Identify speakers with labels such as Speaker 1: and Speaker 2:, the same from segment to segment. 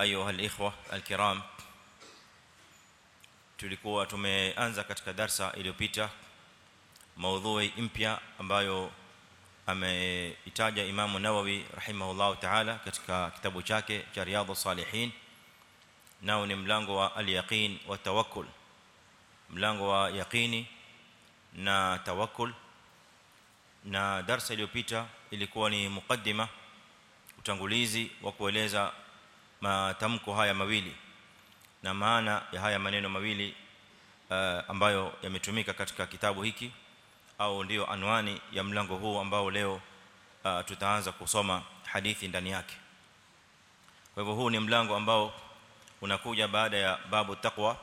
Speaker 1: ايها الاخوه الكرام tulikuwa tumeanza katika darsa iliyopita maudhui mpya ambayo ameitaja Imam Nawawi rahimahullah ta'ala katika kitabu chake cha Riyadhus Salihin nao ni mlango wa al-yaqin wa tawakkul mlango wa yaqini na tawakkul na darsa iliyopita ilikuwa ni mukaddima utangulizi wa kueleza matamko haya mawili na maana ya haya maneno mawili uh, ambayo yametumika katika kitabu hiki au ndio anwani ya mlango huu ambao leo uh, tutaanza kusoma hadithi ndani yake. Kwa hivyo huu ni mlango ambao unakuja baada ya babu taqwa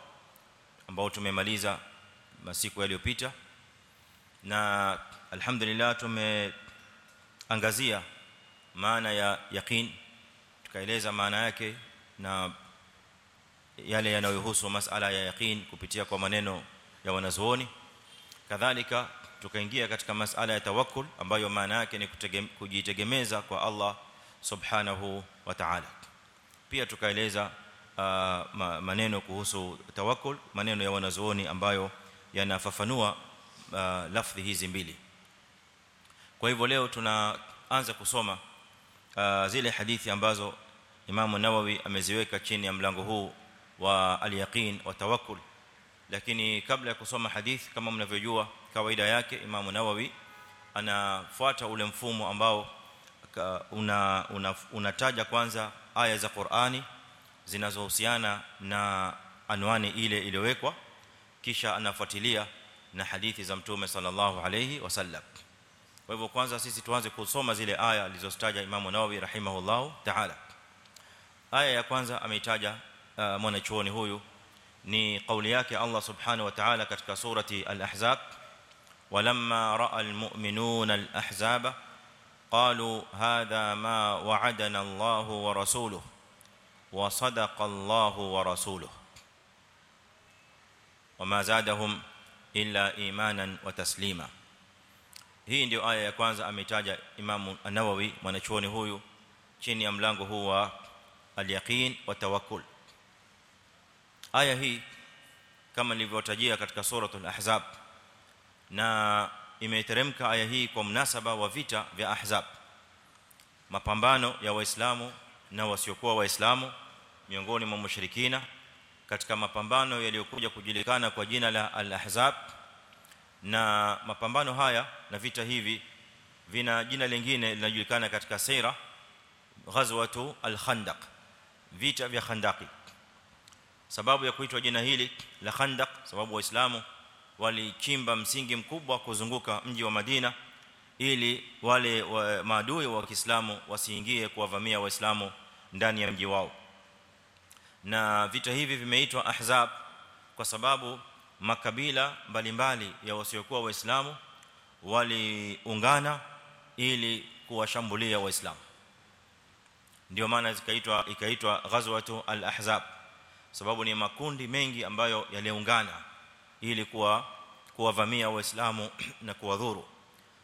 Speaker 1: ambao tumemaliza masiku yaliyopita na alhamdulillah tumeangazia maana ya yaqeen tukaeleza maana yake na yale yanayohusu masala ya yaqeen kupitia kwa maneno ya wanazuoni. Kadhalika tukaingia katika masala ya tawakkul ambayo maana yake ni kujitegemeza kwa Allah subhanahu wa ta'ala. Pia tukaeleza uh, maneno kuhusu tawakkul maneno ya wanazuoni ambayo yanafafanua uh, lafzi hizi mbili. Kwa hivyo leo tunaanza kusoma uh, zile hadithi ambazo Imam Nawawi ameziweka chini ya mlango huu wa al-yaqin wa tawakkul. Lakini kabla ya kusoma hadith kama mnavyojua kawaida yake Imam Nawawi anafuata ule mfumo ambao una unataja una kwanza aya za Qur'ani zinazohusiana na anwani ile iliyowekwa kisha anafuatilia na hadithi za mtume sallallahu alayhi wasallam kwa hivyo kwanza sisi tuanze kusoma zile aya alizostaja Imam Nawawi rahimahullah ta'ala aya ya kwanza ameitaja uh, mwanachuoni huyu ni kauli yake Allah subhanahu wa ta'ala katika surati al-ahzab walamma ra'a al-mu'minuna al-ahzaba Allah wa rasuluhu wa sadaqa Allah wa rasuluhu wama zadahum illa imanan wa taslima hii ndio aya ya kwanza ameitaja Imam an-Nawawi mwanachuoni huyu chini ya mlango huu wa al-yaqin wa tawakkul. Aya hii kama nilivyotajia katika suratul ahzab na imeteremka aya hii kwa mnasaba wa vita vya ahzab. Mapambano ya waislamu na wasiokuwa waislamu miongoni mwa mushrikina katika mapambano yaliyokuja kujulikana kwa jina la al-ahzab na mapambano haya na vita hivi vina jina lingine linajulikana katika sira ghazwatu al-khandaq vita vya Khandaki sababu ya kuitwa jina hili la khandaq sababu waislamu walichimba msingi mkubwa kuzunguka mji wa Madina ili wale wa, maadui wa Kiislamu wasiingie kuwavamia waislamu ndani ya mji wao. Na vita hivi vimeitwa ahzab kwa sababu makabila mbalimbali ya wasiokuwa waislamu waliungana ili kuwashambulia waislamu ndio maana zikaitwa ikaitwa ghazwatu al-ahzab. Sababu ni makundi mengi ambayo yaliungana ili kuwa kuwavamia waislamu na kuwadhuru.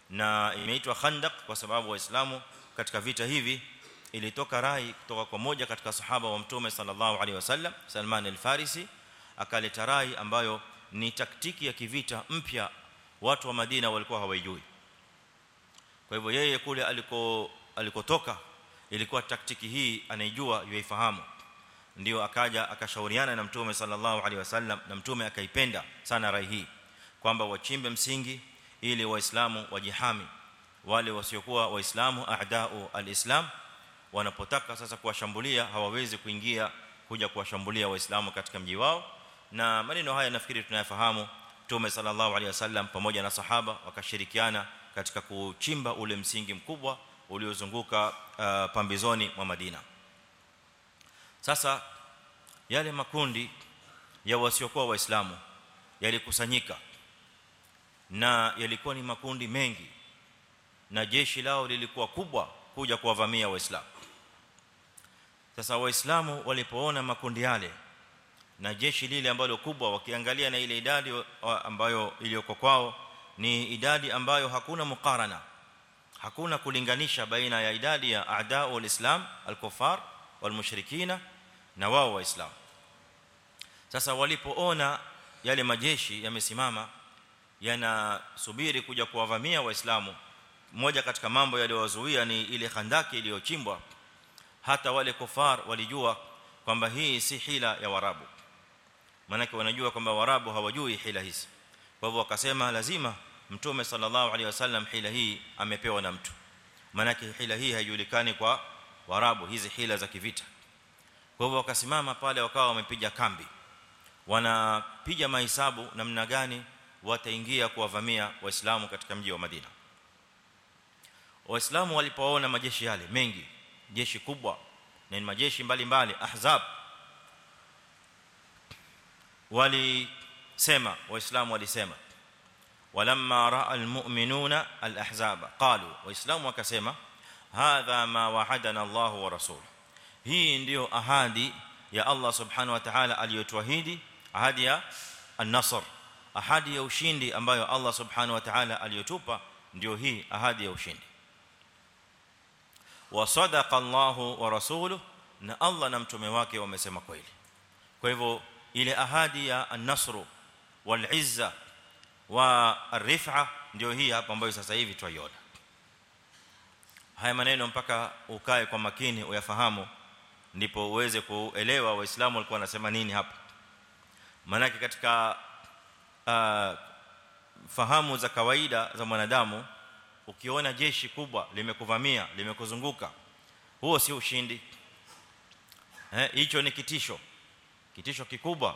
Speaker 1: Na imeitwa khandaq kwa sababu waislamu katika vita hivi ilitoka rai kutoka kwa moja katika sahaba wa mtume sallallahu alaihi wasallam Salman al-Farisi akaleta rai ambayo ni taktiki ya kivita mpya. Watu wa Madina walikuwa hawajui kwa hivyo yeye kule aliko alikotoka ilikuwa taktiki hii anaijua yuifahamu ndio akaja akashauriana na mtume sallallahu alaihi wasallam na mtume akaipenda sana rai hii kwamba wachimbe msingi ili waislamu wajihami. Wale wasiokuwa waislamu adau alislam wanapotaka sasa kuwashambulia hawawezi kuingia kuja kuwashambulia waislamu katika mji wao. Na maneno haya nafikiri tunayafahamu. Mtume sallallahu alaihi wasallam pamoja na sahaba wakashirikiana katika kuchimba ule msingi mkubwa uliozunguka uh, pambizoni mwa Madina. Sasa yale makundi ya wasiokuwa waislamu yalikusanyika na yalikuwa ni makundi mengi na jeshi lao lilikuwa kubwa kuja kuwavamia waislamu. Sasa waislamu walipoona makundi yale na jeshi lile ambalo kubwa wakiangalia na ile idadi ambayo iliyoko kwao ni idadi ambayo hakuna mukarana hakuna kulinganisha baina ya idadi ya aadaa walislam alkufar walmushrikina na wao waislamu sasa walipoona yale majeshi yamesimama yanasubiri kuja kuwavamia waislamu mmoja katika mambo yaliyowazuia ni ile khandaki iliyochimbwa. Hata wale kufar walijua kwamba hii si hila ya warabu maana wanajua kwamba warabu hawajui hila hizi. Kwa hivyo wakasema lazima mtume sallallahu alaihi wasallam hila hii amepewa na mtu. Maana hila hii haijulikani kwa warabu hizi hila za kivita. Kwa hivyo wakasimama pale wakawa wamepiga kambi. Wanapiga mahesabu namna gani wataingia kuwavamia waislamu katika mji wa Madina. Waislamu walipoona majeshi yale mengi jeshi kubwa na ni majeshi mbalimbali ahzab walisema waislamu walisema walamma raa almu'minuna alahzaba qalu waislamu wakasema hadha ma wa'adana Allah wa rasuluhu hii ndio ahadi ya Allah subhanahu wa ta'ala aliyotuahidi ahadi ya an-nasr ahadi ya ushindi ambayo Allah subhanahu wa ta'ala aliyotupa ndio hii ahadi ya ushindi wa sadaqa Allah wa rasuluhu na Allah na mtume wake wamesema kweli kwa hivyo ile ahadi ya an-nasr wal-izza wa ar-rif'a ndio hii hapa ambayo sasa hivi twaiona. Haya maneno mpaka ukae kwa makini uyafahamu ndipo uweze kuelewa waislamu walikuwa wanasema nini hapa. Maana katika uh, fahamu za kawaida za mwanadamu ukiona jeshi kubwa limekuvamia limekuzunguka huo si ushindi. Eh hicho ni kitisho. Kitisho kikubwa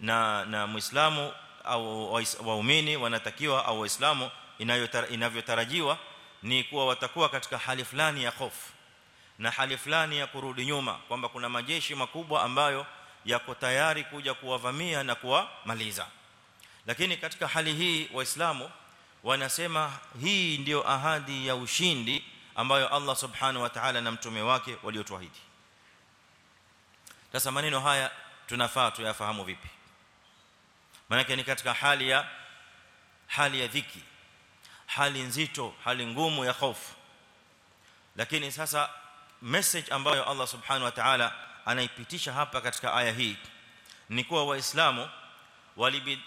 Speaker 1: na na muislamu au waumini wanatakiwa au waislamu inavyotarajiwa ni kuwa watakuwa katika hali fulani ya hofu na hali fulani ya kurudi nyuma kwamba kuna majeshi makubwa ambayo yako tayari kuja kuwavamia na kuwamaliza. Lakini katika hali hii waislamu wanasema hii ndio ahadi ya ushindi ambayo Allah subhanahu wa ta'ala na mtume wake waliotuahidi. Sasa maneno haya tunafaa tuyafahamu vipi maana ni katika hali ya hali ya dhiki hali nzito hali ngumu ya hofu lakini sasa message ambayo Allah subhanahu wa ta'ala anaipitisha hapa katika aya hii ni kuwa waislamu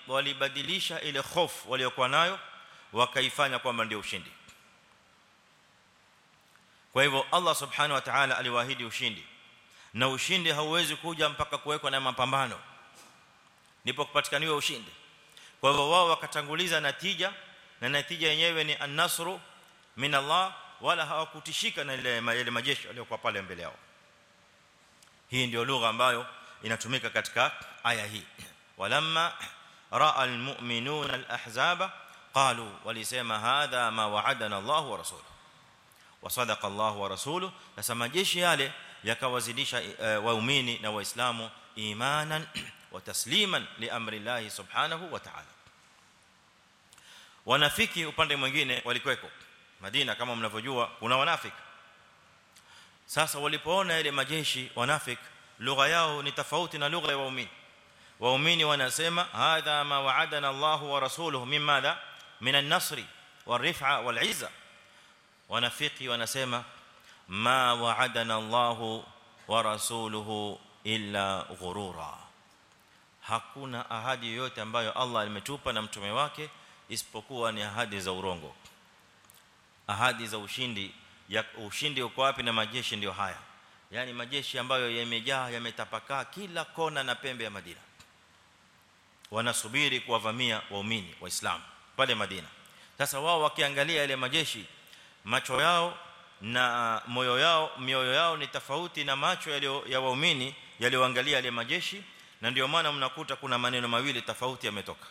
Speaker 1: walibadilisha ile hofu waliokuwa nayo wakaifanya kwamba ndio ushindi. Kwa hivyo Allah subhanahu wa ta'ala aliwaahidi ushindi. Na ushindi hauwezi kuja mpaka kuwekwa na mapambano ndipo kupatikaniwa ushindi kwa hivyo wao wakatanguliza natija na natija yenyewe ni an-nasru min Allah wala hawakutishika na ile majeshi waliokuwa pale mbele yao hii ndio lugha ambayo inatumika katika aya hii walamma raa almu'minuna alahzaba qalu walisema hadha ma wa'adana Allah wa rasuluhu wa sadaqa Allah wa rasuluhu sasa majeshi yale yakawazidisha waumini na waislamu imanan li amri Allah subhanahu wa ta'ala wanafiki upande mwingine walikweko Madina kama mnavyojua kuna wanafiki sasa walipoona ile majeshi wanafiki lugha yao ni tofauti na lugha ya waumini waumini wanasema hadha ma wa'adana Allah wa rasuluhu mimma min an-nasri wal-rif'a wal-'izza wanafiki wanasema ma wa'adana Allah wa rasuluhu illa ghurura hakuna ahadi yoyote ambayo Allah alimetupa na mtume wake isipokuwa ni ahadi za urongo. Ahadi za ushindi ya ushindi uko wapi na majeshi ndio haya? Yani majeshi ambayo yamejaa yametapakaa kila kona na pembe ya Madina. Wanasubiri kuwavamia waumini waislamu pale Madina. Sasa wao wakiangalia ile majeshi macho yao na moyo yao mioyo yao ni tofauti na macho yaliyo ya waumini yaliyoangalia ile majeshi na ndio maana mnakuta kuna maneno mawili tofauti yametoka.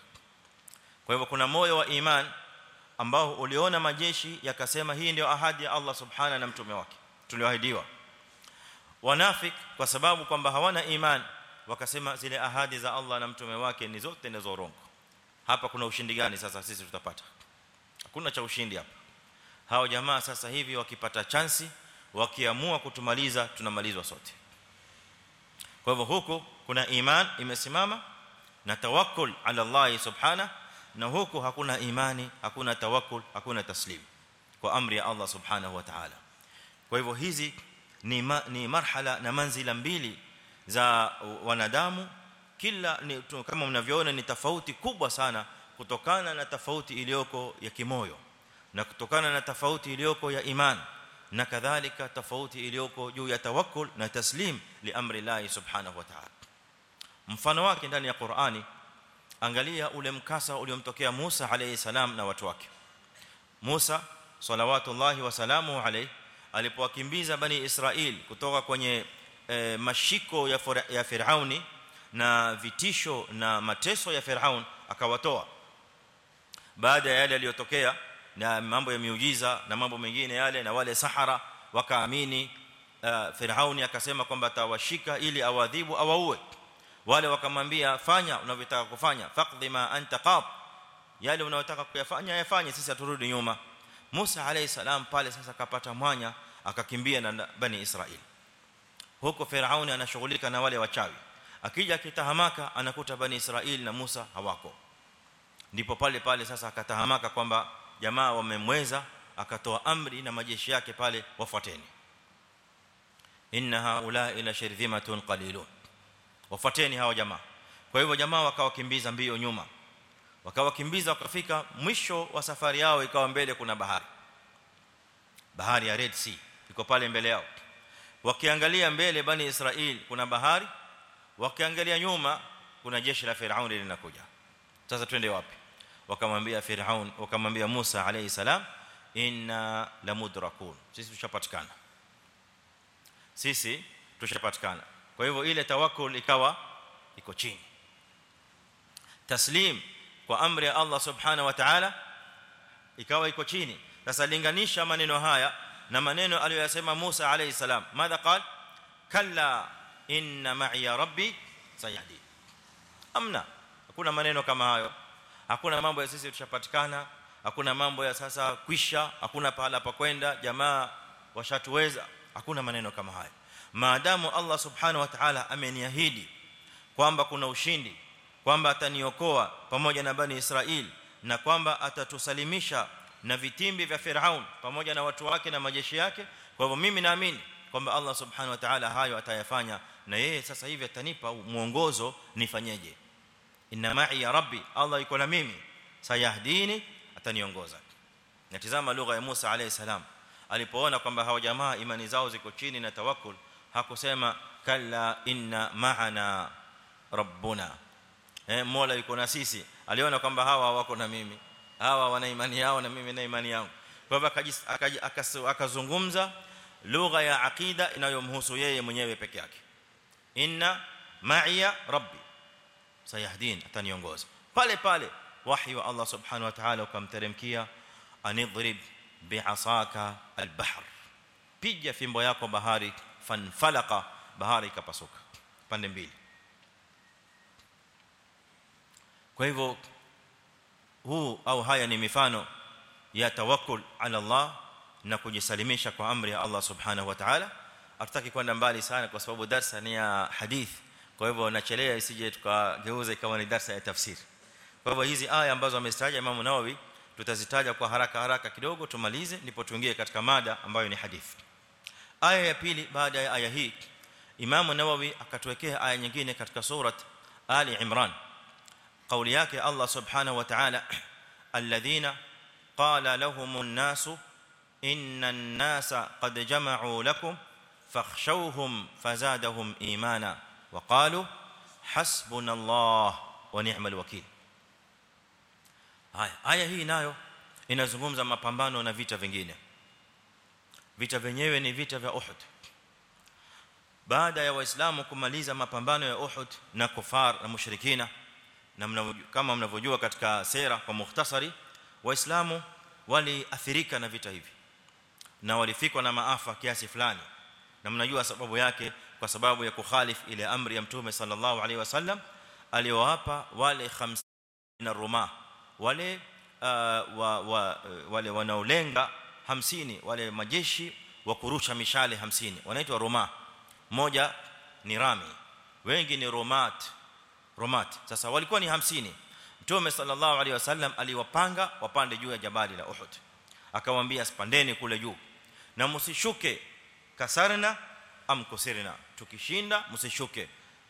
Speaker 1: Kwa hivyo kuna moyo wa iman ambao uliona majeshi yakasema hii ndio ahadi ya Allah subhana na mtume wake. Tulioahidiwa. Wanafik kwa sababu kwamba hawana iman wakasema zile ahadi za Allah na mtume wake ni zote ni za urongo. Hapa kuna ushindi gani sasa sisi tutapata? Hakuna cha ushindi hapa. Hao jamaa sasa hivi wakipata chansi wakiamua kutumaliza tunamalizwa sote kwa hivyo huko kuna iman imesimama na tawakkul ala Allah subhanahu na huko hakuna imani hakuna tawakkul hakuna taslim kwa amri ya Allah subhanahu wa ta'ala kwa hivyo hizi ni ma, ni marhala na manzila mbili za wanadamu kila ni, kama mnavyoona ni tofauti kubwa sana kutokana na tofauti iliyoko ya kimoyo na kutokana na tofauti iliyoko ya imani na kadhalika tofauti iliyoko juu ya tawakkul na taslim li amri Allah subhanahu wa ta'ala. Mfano wake ndani ya Qur'ani angalia ule mkasa uliomtokea Musa alayhi salam na watu wake. Musa salawatullahi wa salamu alayhi alipowakimbiza bani Israel kutoka kwenye e, mashiko ya, ya Firauni na vitisho na mateso ya Firaun akawatoa. Baada ya yale yaliyotokea na mambo ya miujiza na mambo mengine yale na wale sahara wakaamini uh, Firauni akasema kwamba atawashika ili awadhibu awaue. Wale wakamwambia fanya unavyotaka kufanya faqdi ma anta qad yale unayotaka kuyafanya yafanye sisi aturudi nyuma. Musa alayhi salam pale sasa akapata mwanya akakimbia na bani Israeli huko Firauni anashughulika na wale wachawi. Akija akitahamaka anakuta bani Israeli na Musa hawako. Ndipo pale pale sasa akatahamaka kwamba jamaa wamemweza akatoa amri na majeshi yake pale wafuateni. Inna haula ila shirdhimatun qalilun. Wafuateni hao jamaa. Kwa hivyo jamaa wakawakimbiza mbio nyuma. Wakawakimbiza wakafika mwisho wa safari yao ikawa mbele kuna bahari. Bahari ya red sea iko pale mbele yao. Wakiangalia mbele bani israel kuna bahari. Wakiangalia nyuma kuna jeshi la firauni linakuja. Sasa twende wapi wakamwambia firaun wakamwambia Musa alayhi salam inna lamudrakun sisi tushapatikana sisi tushapatikana kwa hivyo ile tawakkul ikawa iko chini taslim kwa amri ya Allah subhanahu wa ta'ala ikawa iko chini sasa linganisha maneno haya na maneno aliyosema Musa alayhi salam madha qal kalla inna ma'i rabbi sayahdi amna hakuna maneno kama hayo hakuna mambo ya sisi tushapatikana hakuna mambo ya sasa kwisha hakuna pahala pa kwenda. Jamaa washatuweza hakuna maneno kama haya maadamu Allah subhanahu wa ta'ala ameniahidi kwamba kuna ushindi kwamba ataniokoa pamoja na bani Israel na kwamba atatusalimisha na vitimbi vya Firaun pamoja na watu wake na majeshi yake. Kwa hivyo mimi naamini kwamba Allah subhanahu wa ta'ala hayo atayafanya na yeye sasa hivi atanipa mwongozo nifanyeje inna ma'i rabbi Allah yuko na mimi sayahdini ataniongoza natizama lugha ya Musa alayhi salam alipoona kwamba hao jamaa imani zao ziko chini na tawakkul hakusema kalla inna ma'ana rabbuna eh mola yuko na sisi aliona kwamba hawa wako na mimi hawa wana imani yao na mimi na imani yangu kwa hivyo akazungumza lugha ya aqida inayomhusu yeye mwenyewe peke yake inna ma'iya rabbi sayahdin ataniongoza pale pale wahi wa Allah subhanahu wa ta'ala ukamteremkia anidrib bi'asaka al-bahr piga fimbo yako bahari fanfalaka bahari ikapasuka pande mbili kwa hivyo huu au haya ni mifano ya tawakkul ala Allah na kujisalimisha kwa amri ya Allah subhanahu wa ta'ala hatutaki kwenda mbali sana kwa sababu darasa ni ya hadith kwa hivyo nachelea isije tukageuza ikawa ni darasa ya tafsiri kwa hivyo hizi aya ambazo amezitaja Imam Nawawi tutazitaja kwa haraka haraka kidogo tumalize ndipo tuingie katika mada ambayo ni hadithi aya ya pili baada ya aya hii Imam Nawawi akatuwekea aya nyingine katika surat Ali Imran kauli yake Allah subhanahu wa ta'ala alladhina qala lahumun nasu inna an-nasa qad jama'u lakum fakhshawhum fazadahum imana وقالوا حسبنا الله ونعم الوكيل haya aya hii nayo inazungumza mapambano na vita vingine vita vyenyewe ni vita vya Uhud baada ya waislamu kumaliza mapambano ya Uhud na kufar na mushrikina na kama mnavyojua katika sera kwa mukhtasari waislamu waliathirika na vita hivi na walifikwa na maafa kiasi fulani na mnajua sababu yake kwa sababu ya kukhalif ile amri ya mtume sallallahu alaihi wasallam aliowapa wale 50 na ruma wale uh, wa, wa, wale wanaolenga 50 wale majeshi wa kurusha mishale 50 wanaitwa ruma moja ni rami wengi ni romat romat sasa walikuwa ni 50 mtume sallallahu alaihi wasallam aliwapanga wapande juu ya jabali la Uhud akamwambia spandeni kule juu na msishuke kasarna am kusirna tukishinda msishuke.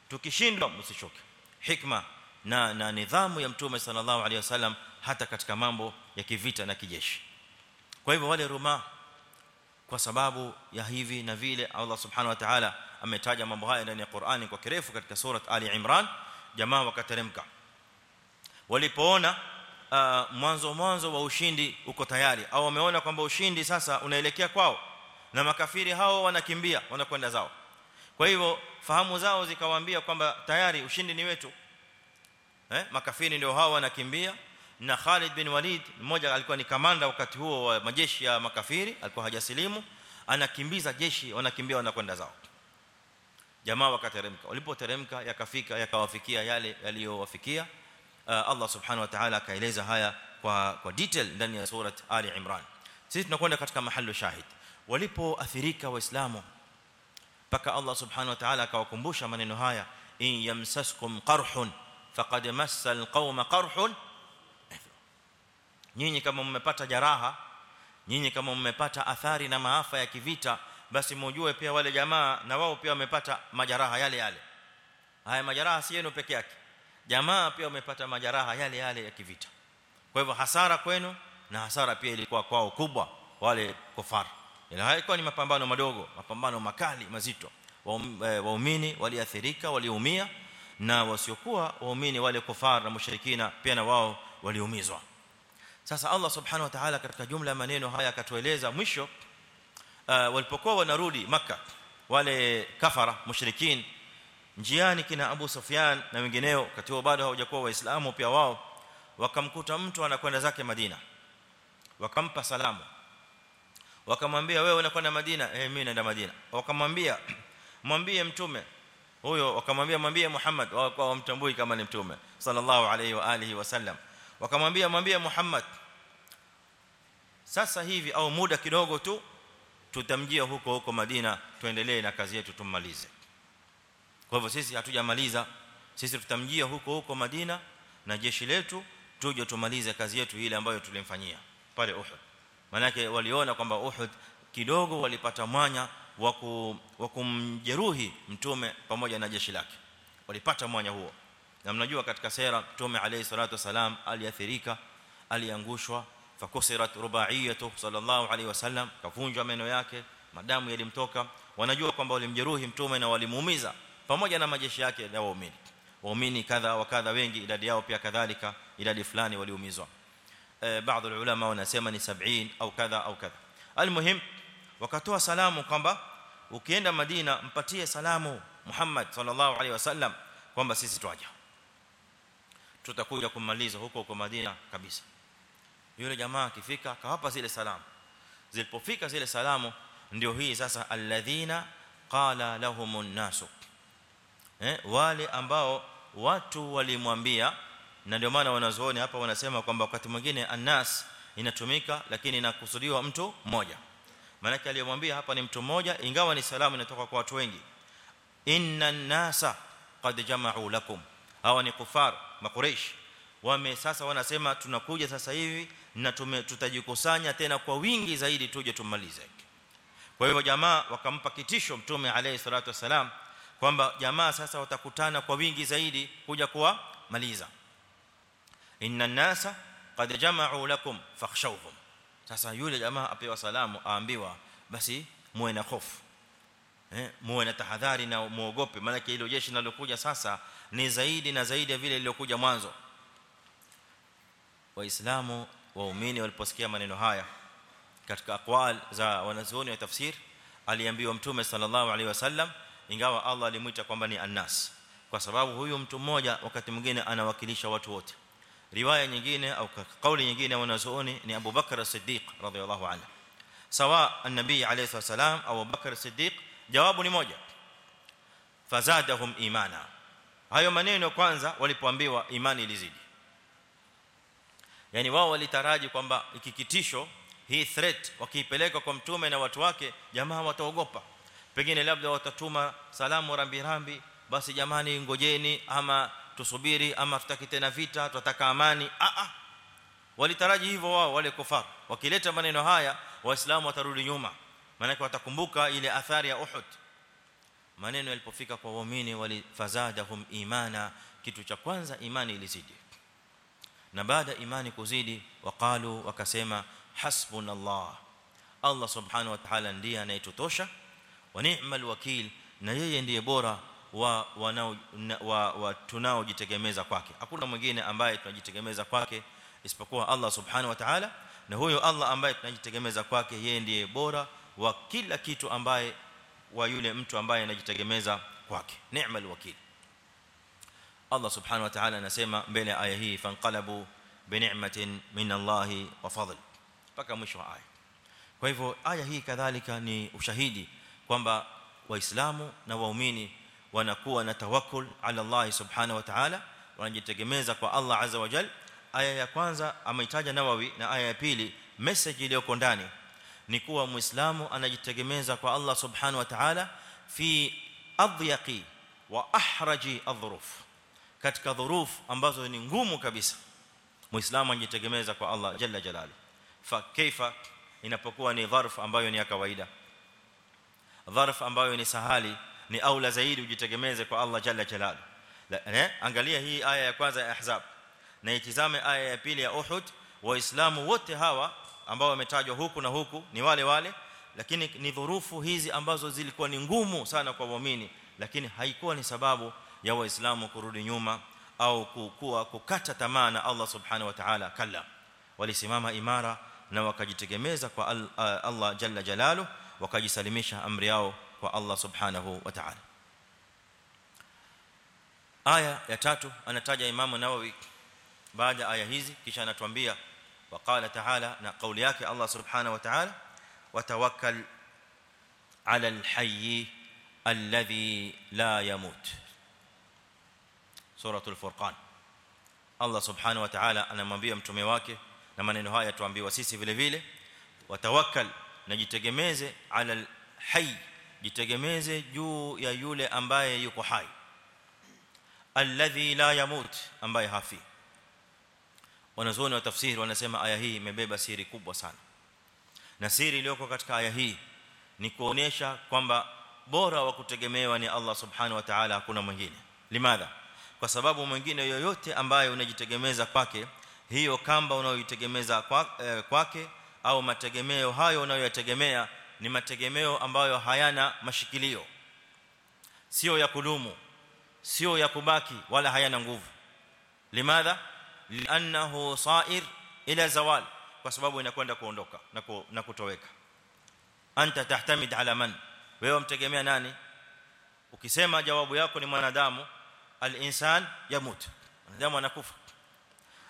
Speaker 1: Tukishindwa msishuke. Hikma na na nidhamu ya mtume sallallahu alaihi wasallam hata katika mambo ya kivita na kijeshi. Kwa hivyo wale ruma kwa sababu ya hivi na vile Allah subhanahu wa ta'ala ametaja mambo haya ndani ya Qur'ani kwa kirefu katika surat Ali Imran jamaa wakateremka. Walipoona uh, mwanzo mwanzo wa ushindi uko tayari au wameona kwamba ushindi sasa unaelekea kwao na makafiri hao wanakimbia wanakwenda zao. Kwa hivyo fahamu zao zikawaambia kwamba tayari ushindi ni wetu. Eh makafiri ndio hao wanakimbia. Na Khalid bin Walid mmoja alikuwa ni kamanda wakati huo wa majeshi ya makafiri alikuwa hajasilimu anakimbiza jeshi wanakimbia wanakwenda zao. Jamaa wakateremka. Walipoteremka yakafika yakawafikia yale yaliyowafikia Allah subhanahu wa ta'ala akaeleza haya kwa kwa detail ndani ya surat Ali Imran. Sisi tunakwenda katika mahali shahid walipoathirika waislamu paka Allah subhanahu wa ta'ala akawakumbusha maneno haya in yamsaskum qarhun faqad massa alqawma qarhun nyinyi kama mmepata jaraha nyinyi kama mmepata athari na maafa ya kivita basi mjue pia wale jamaa na wao pia wamepata majaraha yale yale. Haya majaraha si yenu peke yake jamaa pia wamepata majaraha yale yale ya kivita. Kwa hivyo hasara kwenu na hasara pia ilikuwa kwao kubwa wale kufar ila haikuwa ni mapambano madogo mapambano makali mazito. Waumini waliathirika waliumia na wasiokuwa waumini wale kufara na mushrikina pia na wao waliumizwa. Sasa Allah subhanahu wa ta'ala katika jumla ya maneno haya akatueleza mwisho uh, walipokuwa wanarudi makkah wale kafara mushrikin njiani kina Abu Sufyan na wengineo wakati huo bado hawajakuwa waislamu pia wao wakamkuta mtu anakwenda zake Madina. Wakampa salamu wakamwambia wewe unakwenda Madina? Eh mimi naenda Madina. Wakamwambia mwambie mtume. Huyo wakamwambia mwambie Muhammad. Wao wamtambui kama ni mtume sallallahu alayhi wa alihi wasallam wakamwambia mwambie Muhammad sasa hivi au muda kidogo tu tutamjia huko huko Madina tuendelee na kazi yetu tumalize kwa hivyo sisi hatujamaliza. Sisi tutamjia huko huko Madina na jeshi letu tuje tumalize kazi yetu ile ambayo tulimfanyia pale Uhud manake waliona kwamba Uhud kidogo walipata mwanya wa kumjeruhi mtume pamoja na jeshi lake. Walipata mwanya huo. Na mnajua katika sera mtume alayhi salatu wasalam aliathirika aliangushwa fakusirat rubaiyatu sallallahu alayhi wasallam kavunjwa meno yake madamu yalimtoka. Wanajua kwamba walimjeruhi mtume na walimuumiza pamoja na majeshi yake na waumini. Waumini kadha wa kadha wengi idadi yao pia kadhalika idadi fulani waliumizwa eh ya ulama wanasema ni 70 au kadha au kadha almuhim wakatoa salamu kwamba ukienda Madina mpatie salamu Muhammad sallallahu alaihi wasallam kwamba sisi twaja tutakuja kumaliza huko huko Madina kabisa yule jamaa akifika akawapa zile salamu zilipofika zile salamu ndio hii sasa alladhina qala lahumun nasu eh wale ambao watu walimwambia na ndio maana wanazuoni hapa wanasema kwamba wakati mwingine annas inatumika lakini inakusudiwa mtu mmoja. Maana aliyomwambia hapa ni mtu mmoja ingawa ni salamu inatoka kwa watu wengi. Inna nasa qad jama'u lakum. Hawa ni kufar makureish wame sasa wanasema tunakuja sasa hivi na tutajikusanya tena kwa wingi zaidi tuje tumalize. Kwa hivyo jamaa wakampa kitisho mtume alayhi salatu wasalam kwamba jamaa sasa watakutana kwa wingi zaidi kuja kuwa maliza inna nasa qad jama'u lakum fakhshawhum. Sasa yule jamaa apewa salamu aambiwa basi muwe na hofu. Eh muwe na tahadhari na muogope. Maana hilo jeshi linalokuja sasa ni zaidi na zaidi ya vile lililokuja mwanzo. Waislamu waumini waliposikia maneno haya katika aqwal za wanazuoni wa tafsir aliambiwa mtume sallallahu alaihi wasallam ingawa Allah alimuita kwamba ni annas. Kwa sababu huyu mtu mmoja wakati mwingine anawakilisha watu wote riwaya nyingine au kauli nyingine wanazuoni ni Abu Bakar as-Siddiq radhiyallahu anhu. Sawa an-nabii alayhi wasallam au Abu Bakar as-Siddiq jawabu ni moja. Fazadahum imana. Hayo maneno kwanza walipoambiwa imani ilizidi. Yani wao walitaraji kwamba ikikitisho hii threat wakiipeleka kwa mtume na watu wake jamaa wataogopa. Pengine labda watatuma salamu rambirambi rambi basi jamani ngojeni ama tusubiri ama tutaki tena vita tutataka amani a a walitaraji hivyo wao wale kufar wakileta maneno haya waislamu watarudi nyuma maana watakumbuka ile athari ya Uhud maneno yalipofika kwa waumini walifazadahum imana kitu cha kwanza imani ilizidi na baada imani kuzidi waqalu wakasema hasbunallah Allah subhanahu wa ta'ala ndiye anayetutosha wa ni'mal wakil na yeye ndiye bora wa wanao wa, wa tunaojitegemeza kwake. Hakuna mwingine ambaye tunajitegemeza kwake isipokuwa Allah subhanahu wa ta'ala na huyo Allah ambaye tunajitegemeza kwake yeye ndiye bora wa kila kitu ambaye wa yule mtu ambaye anajitegemeza kwake. Ni'mal wakil. Allah subhanahu wa ta'ala anasema mbele ya aya hii fanqalabu bi ni'matin min Allah wa fadl. Paka mwisho wa aya. Kwa hivyo aya hii kadhalika ni ushahidi kwamba waislamu na waumini wanakuwa na tawakkul ala Allah subhanahu wa ta'ala wanajitegemeza kwa Allah azza wa jalla aya ya kwanza ameitaja Nawawi na aya ya pili message iliyoko ndani ni kuwa muislamu anajitegemeza kwa Allah subhanahu wa ta'ala fi adhyaqi wa ahraji adhuruf katika dhuruf ambazo ni ngumu kabisa muislamu anajitegemeza kwa Allah jalla jalalu fa kaifa inapokuwa ni dharf ambayo ni ya kawaida dharf ambayo ni sahali ni aula zaidi ujitegemeze kwa Allah jalla jalal eh angalia hii aya ya kwanza ya ahzab. Na itizame aya ya pili ya uhud. Waislamu wote hawa ambao wametajwa huku na huku ni wale wale. Lakini ni dhurufu hizi ambazo zilikuwa ni ngumu sana kwa waumini. Lakini haikuwa ni sababu ya waislamu kurudi nyuma au kukua kukata tamaa na Allah subhanahu wa ta'ala kalla. Walisimama imara na wakajitegemeza kwa Allah jalla jalalu wakajisalimisha amri yao kwa Allah subhanahu wa ta'ala aya ya tatu anataja imamu nawawi baada aya hizi kisha anatuambia وقال تعالى na kauli yake Allah subhanahu wa ta'ala watawakkal ala alhayy alladhi la yamut suratul furqan Allah subhanahu wa ta'ala anamwambia mtume wake na maneno haya tuambiwa sisi vile vile watawakkal najitegemeze ala alhayy jitegemeze juu ya yule ambaye yuko hai. Alladhi la yamut ambaye hafi. Wanazoni wa tafsiri wanasema aya hii imebeba siri kubwa sana. Na siri iliyoko katika aya hii ni kuonesha kwamba bora wa kutegemewa ni Allah subhanahu wa ta'ala hakuna mwingine. Limadha? Kwa sababu mwingine yoyote ambaye unajitegemeza kwake hiyo kamba unayoitegemeza kwake au mategemeo hayo unayoyategemea ni mategemeo ambayo hayana mashikilio. Sio ya kudumu sio ya kubaki wala hayana nguvu. Limadha? Lianahu sa'ir ila zawal. Kwa sababu inakwenda kuondoka na kutoweka. Anta tahtamid ala man? Wewe mtegemea nani? Ukisema jawabu yako ni mwanadamu al-insan yamut. Mwanadamu anakufa.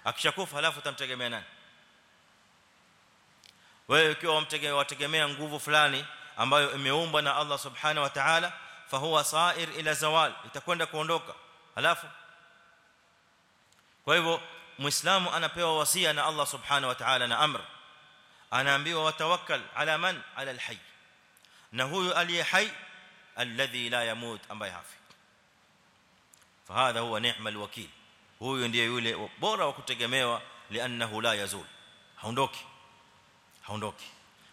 Speaker 1: Akishakufa halafu utamtegemea nani wewe ukiwa wategemea nguvu fulani ambayo imeumbwa na Allah subhanahu wa ta'ala fa huwa sa'ir ila zawal itakwenda kuondoka halafu kwa hivyo muislamu anapewa wasia na Allah subhanahu wa ta'ala na amr anaambiwa watawakkal ala man ala alhayy na huyo aliye hai alladhi la yamut ambaye hafi fahadha huwa ni'mal wakil huyo ndiye yule bora wa kutegemewa lianahu la yazul haondoki haondoki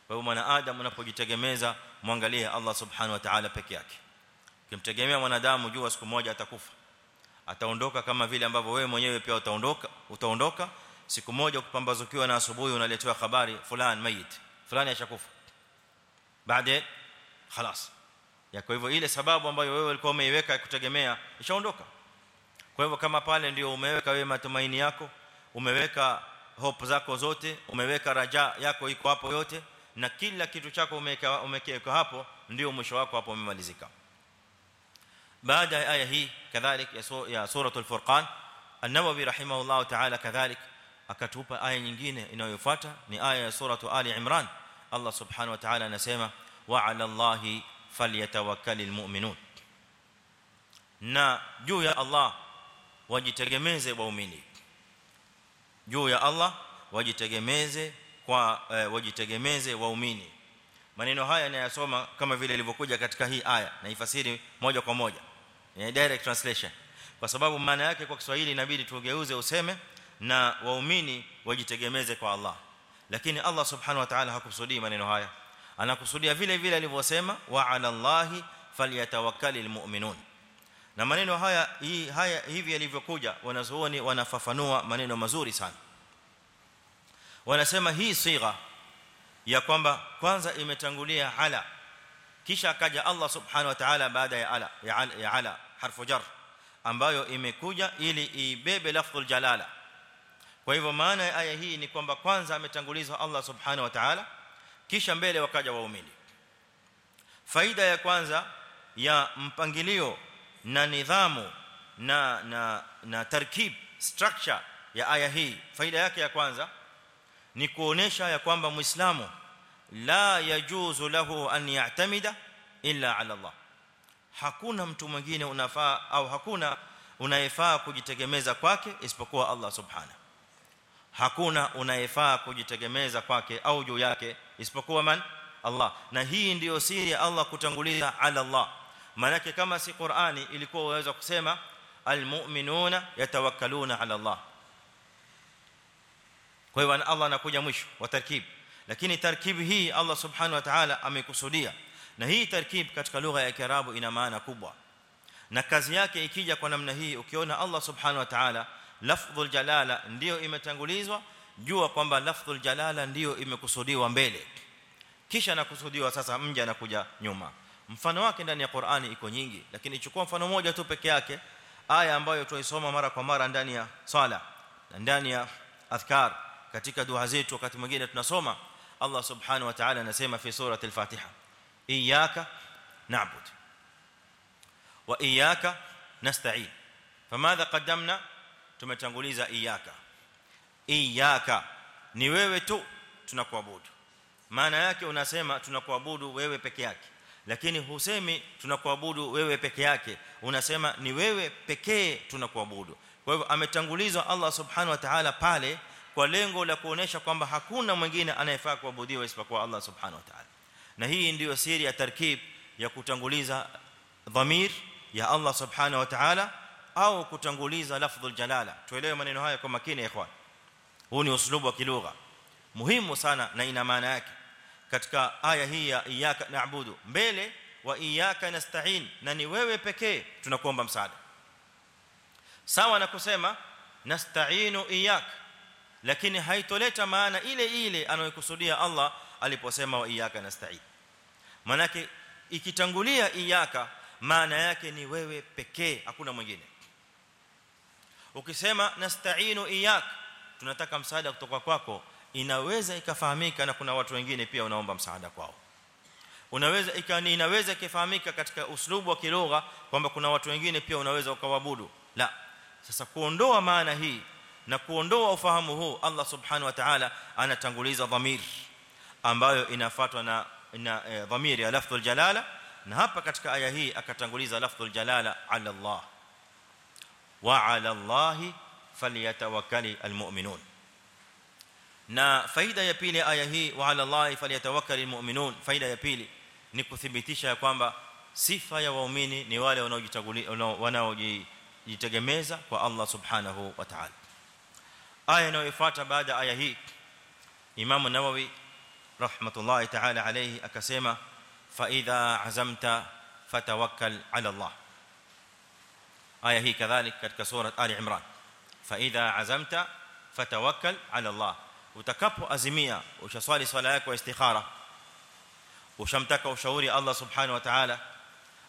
Speaker 1: kwa hivyo mwanadamu unapojitegemeza muangalie Allah subhanahu wa ta'ala peke yake ukimtegemea mwanadamu jua siku moja atakufa ataondoka kama vile ambavyo wewe mwenyewe pia utaondoka utaondoka siku moja ukipambazukiwa na asubuhi unaletewa habari fulani mayit fulani ashakufa baadaye خلاص ya kwa hivyo ile sababu ambayo wewe ulikuwa umeiweka kutegemea ishaondoka kwa hivyo kama pale ndio umeweka wewe matumaini yako umeweka hope zako zote umeweka raja yako iko hapo yote na kila kitu chako umeweka umeweka hapo ndio mwisho wako hapo umemalizika baada ya aya hii kadhalik ya suratul furqan an-nawawi rahimahullah ta'ala kadhalik akatupa aya nyingine inayofuata ni aya ya suratu ali imran Allah subhanahu wa ta'ala anasema wa 'ala allahi falyatawakkalul mu'minun na juu ya Allah wajitegemeze waumini juu ya Allah wajitegemeze kwa eh, wajitegemeze waumini. Maneno haya ninayasoma kama vile ilivyokuja katika hii aya na ifasiri moja kwa moja. Ni direct translation. Kwa sababu maana yake kwa Kiswahili inabidi tugeuze useme na waumini wajitegemeze kwa Allah. Lakini Allah subhanahu wa ta'ala hakusudii maneno haya. Anakusudia vile vile alivyosema wa 'ala Allahi falyatawakkalul mu'minun na maneno haya hii haya hivi yalivyokuja wanazuoni wanafafanua maneno mazuri sana. Wanasema hii sigha ya kwamba kwanza imetangulia ala kisha akaja Allah subhanahu wa ta'ala baada ya ala ya ala, ya ala harfu jar ambayo imekuja ili ibebe lafdhul jalala. Kwa hivyo maana ya aya hii ni kwamba kwanza ametangulizwa Allah subhanahu wa ta'ala kisha mbele wakaja waumini. Faida ya kwanza ya mpangilio na nidhamu na na na tarkib structure ya aya hii. Faida yake ya kwanza ni kuonesha ya kwamba muislamu la yajuzu lahu an ya'tamida illa ala Allah. Hakuna mtu mwingine unafaa au hakuna unayefaa kujitegemeza kwake isipokuwa Allah subhanahu. Hakuna unayefaa kujitegemeza kwake au juu yake isipokuwa man? Allah. Na hii ndio siri ya Allah kutanguliza ala Allah maana kama si Qur'ani ilikuwa waweza kusema almu'minuna yatawakkaluna ala Allah kwa hivyo Allah anakuja mwisho wa tarkib lakini tarkib hii Allah subhanahu wa ta'ala amekusudia na hii tarkib katika lugha ya Kiarabu ina maana kubwa na kazi yake ikija kwa namna hii ukiona Allah subhanahu wa ta'ala lafdhul jalala ndio imetangulizwa jua kwamba lafdhul jalala ndio imekusudiwa mbele kisha nakusudiwa sasa mja anakuja nyuma mfano wake ndani ya Qur'ani iko nyingi lakini chukua mfano mmoja tu peke yake aya ambayo tuisoma mara kwa mara ndani ya swala na ndani ya adhkar katika dua zetu wakati mwingine tunasoma Allah subhanahu wa ta'ala anasema fi surati al-Fatiha iyyaka na'bud wa iyyaka nasta'in famadha qaddamna tumetanguliza iyyaka iyyaka ni wewe tu tunakuabudu maana yake unasema tunakuabudu wewe peke yake lakini husemi tunakuabudu wewe peke yake unasema ni wewe pekee tunakuabudu kwa hivyo ametangulizwa Allah subhanahu wa ta'ala pale kwa lengo la kuonesha kwamba hakuna mwingine anayefaa kuabudiwa isipokuwa Allah subhanahu wa ta'ala na hii ndiyo siri ya tarkib ya kutanguliza dhamir ya Allah subhanahu wa ta'ala au kutanguliza lafdhul jalala tuelewe maneno haya kwa makini ikhwan huu ni uslubu wa kilugha muhimu sana na ina maana yake katika aya hii ya iyyaka na'budu. Mbele wa iyyaka nasta'in na ni wewe pekee tunakuomba msaada. Sawa na kusema nasta'inu iyyaka lakini haitoleta maana ile ile anayokusudia Allah aliposema wa iyyaka nasta'in. Manake ikitangulia iyyaka maana yake ni wewe pekee hakuna mwingine. Ukisema nasta'inu iyyaka tunataka msaada kutoka kwako inaweza ikafahamika na kuna watu wengine pia unaomba msaada kwao unaweza ikani inaweza ikifahamika katika uslubu wa kilugha kwamba kuna watu wengine pia unaweza ukawaabudu la sasa kuondoa maana hii na kuondoa ufahamu huu Allah subhanahu wa ta'ala anatanguliza dhamir ambayo inafuatwa na na e, dhamiri ya lafdhul jalala na hapa katika aya hii akatanguliza lafdhul jalala ala Allah wa ala Allah falyatawakkali almu'minun na faida ya pili aya hii wa ala Allah falyatawakkali almu'minun faida ya pili ni kuthibitisha kwamba sifa ya waumini ni wale wanaojitangulia wanaojitegemeza kwa Allah subhanahu wa ta'ala aya inayofuata baada aya hii Imam Nawawi rahmatullahi ta'ala alayhi akasema fa idha azamta fatawakkal ala Allah aya hii kadhalik katika sura Ali Imran fa idha azamta fatawakkal ala Allah utakapoazimia ushaswali swala yako ya istikhara ushamtaka ushauri Allah subhanahu wa ta'ala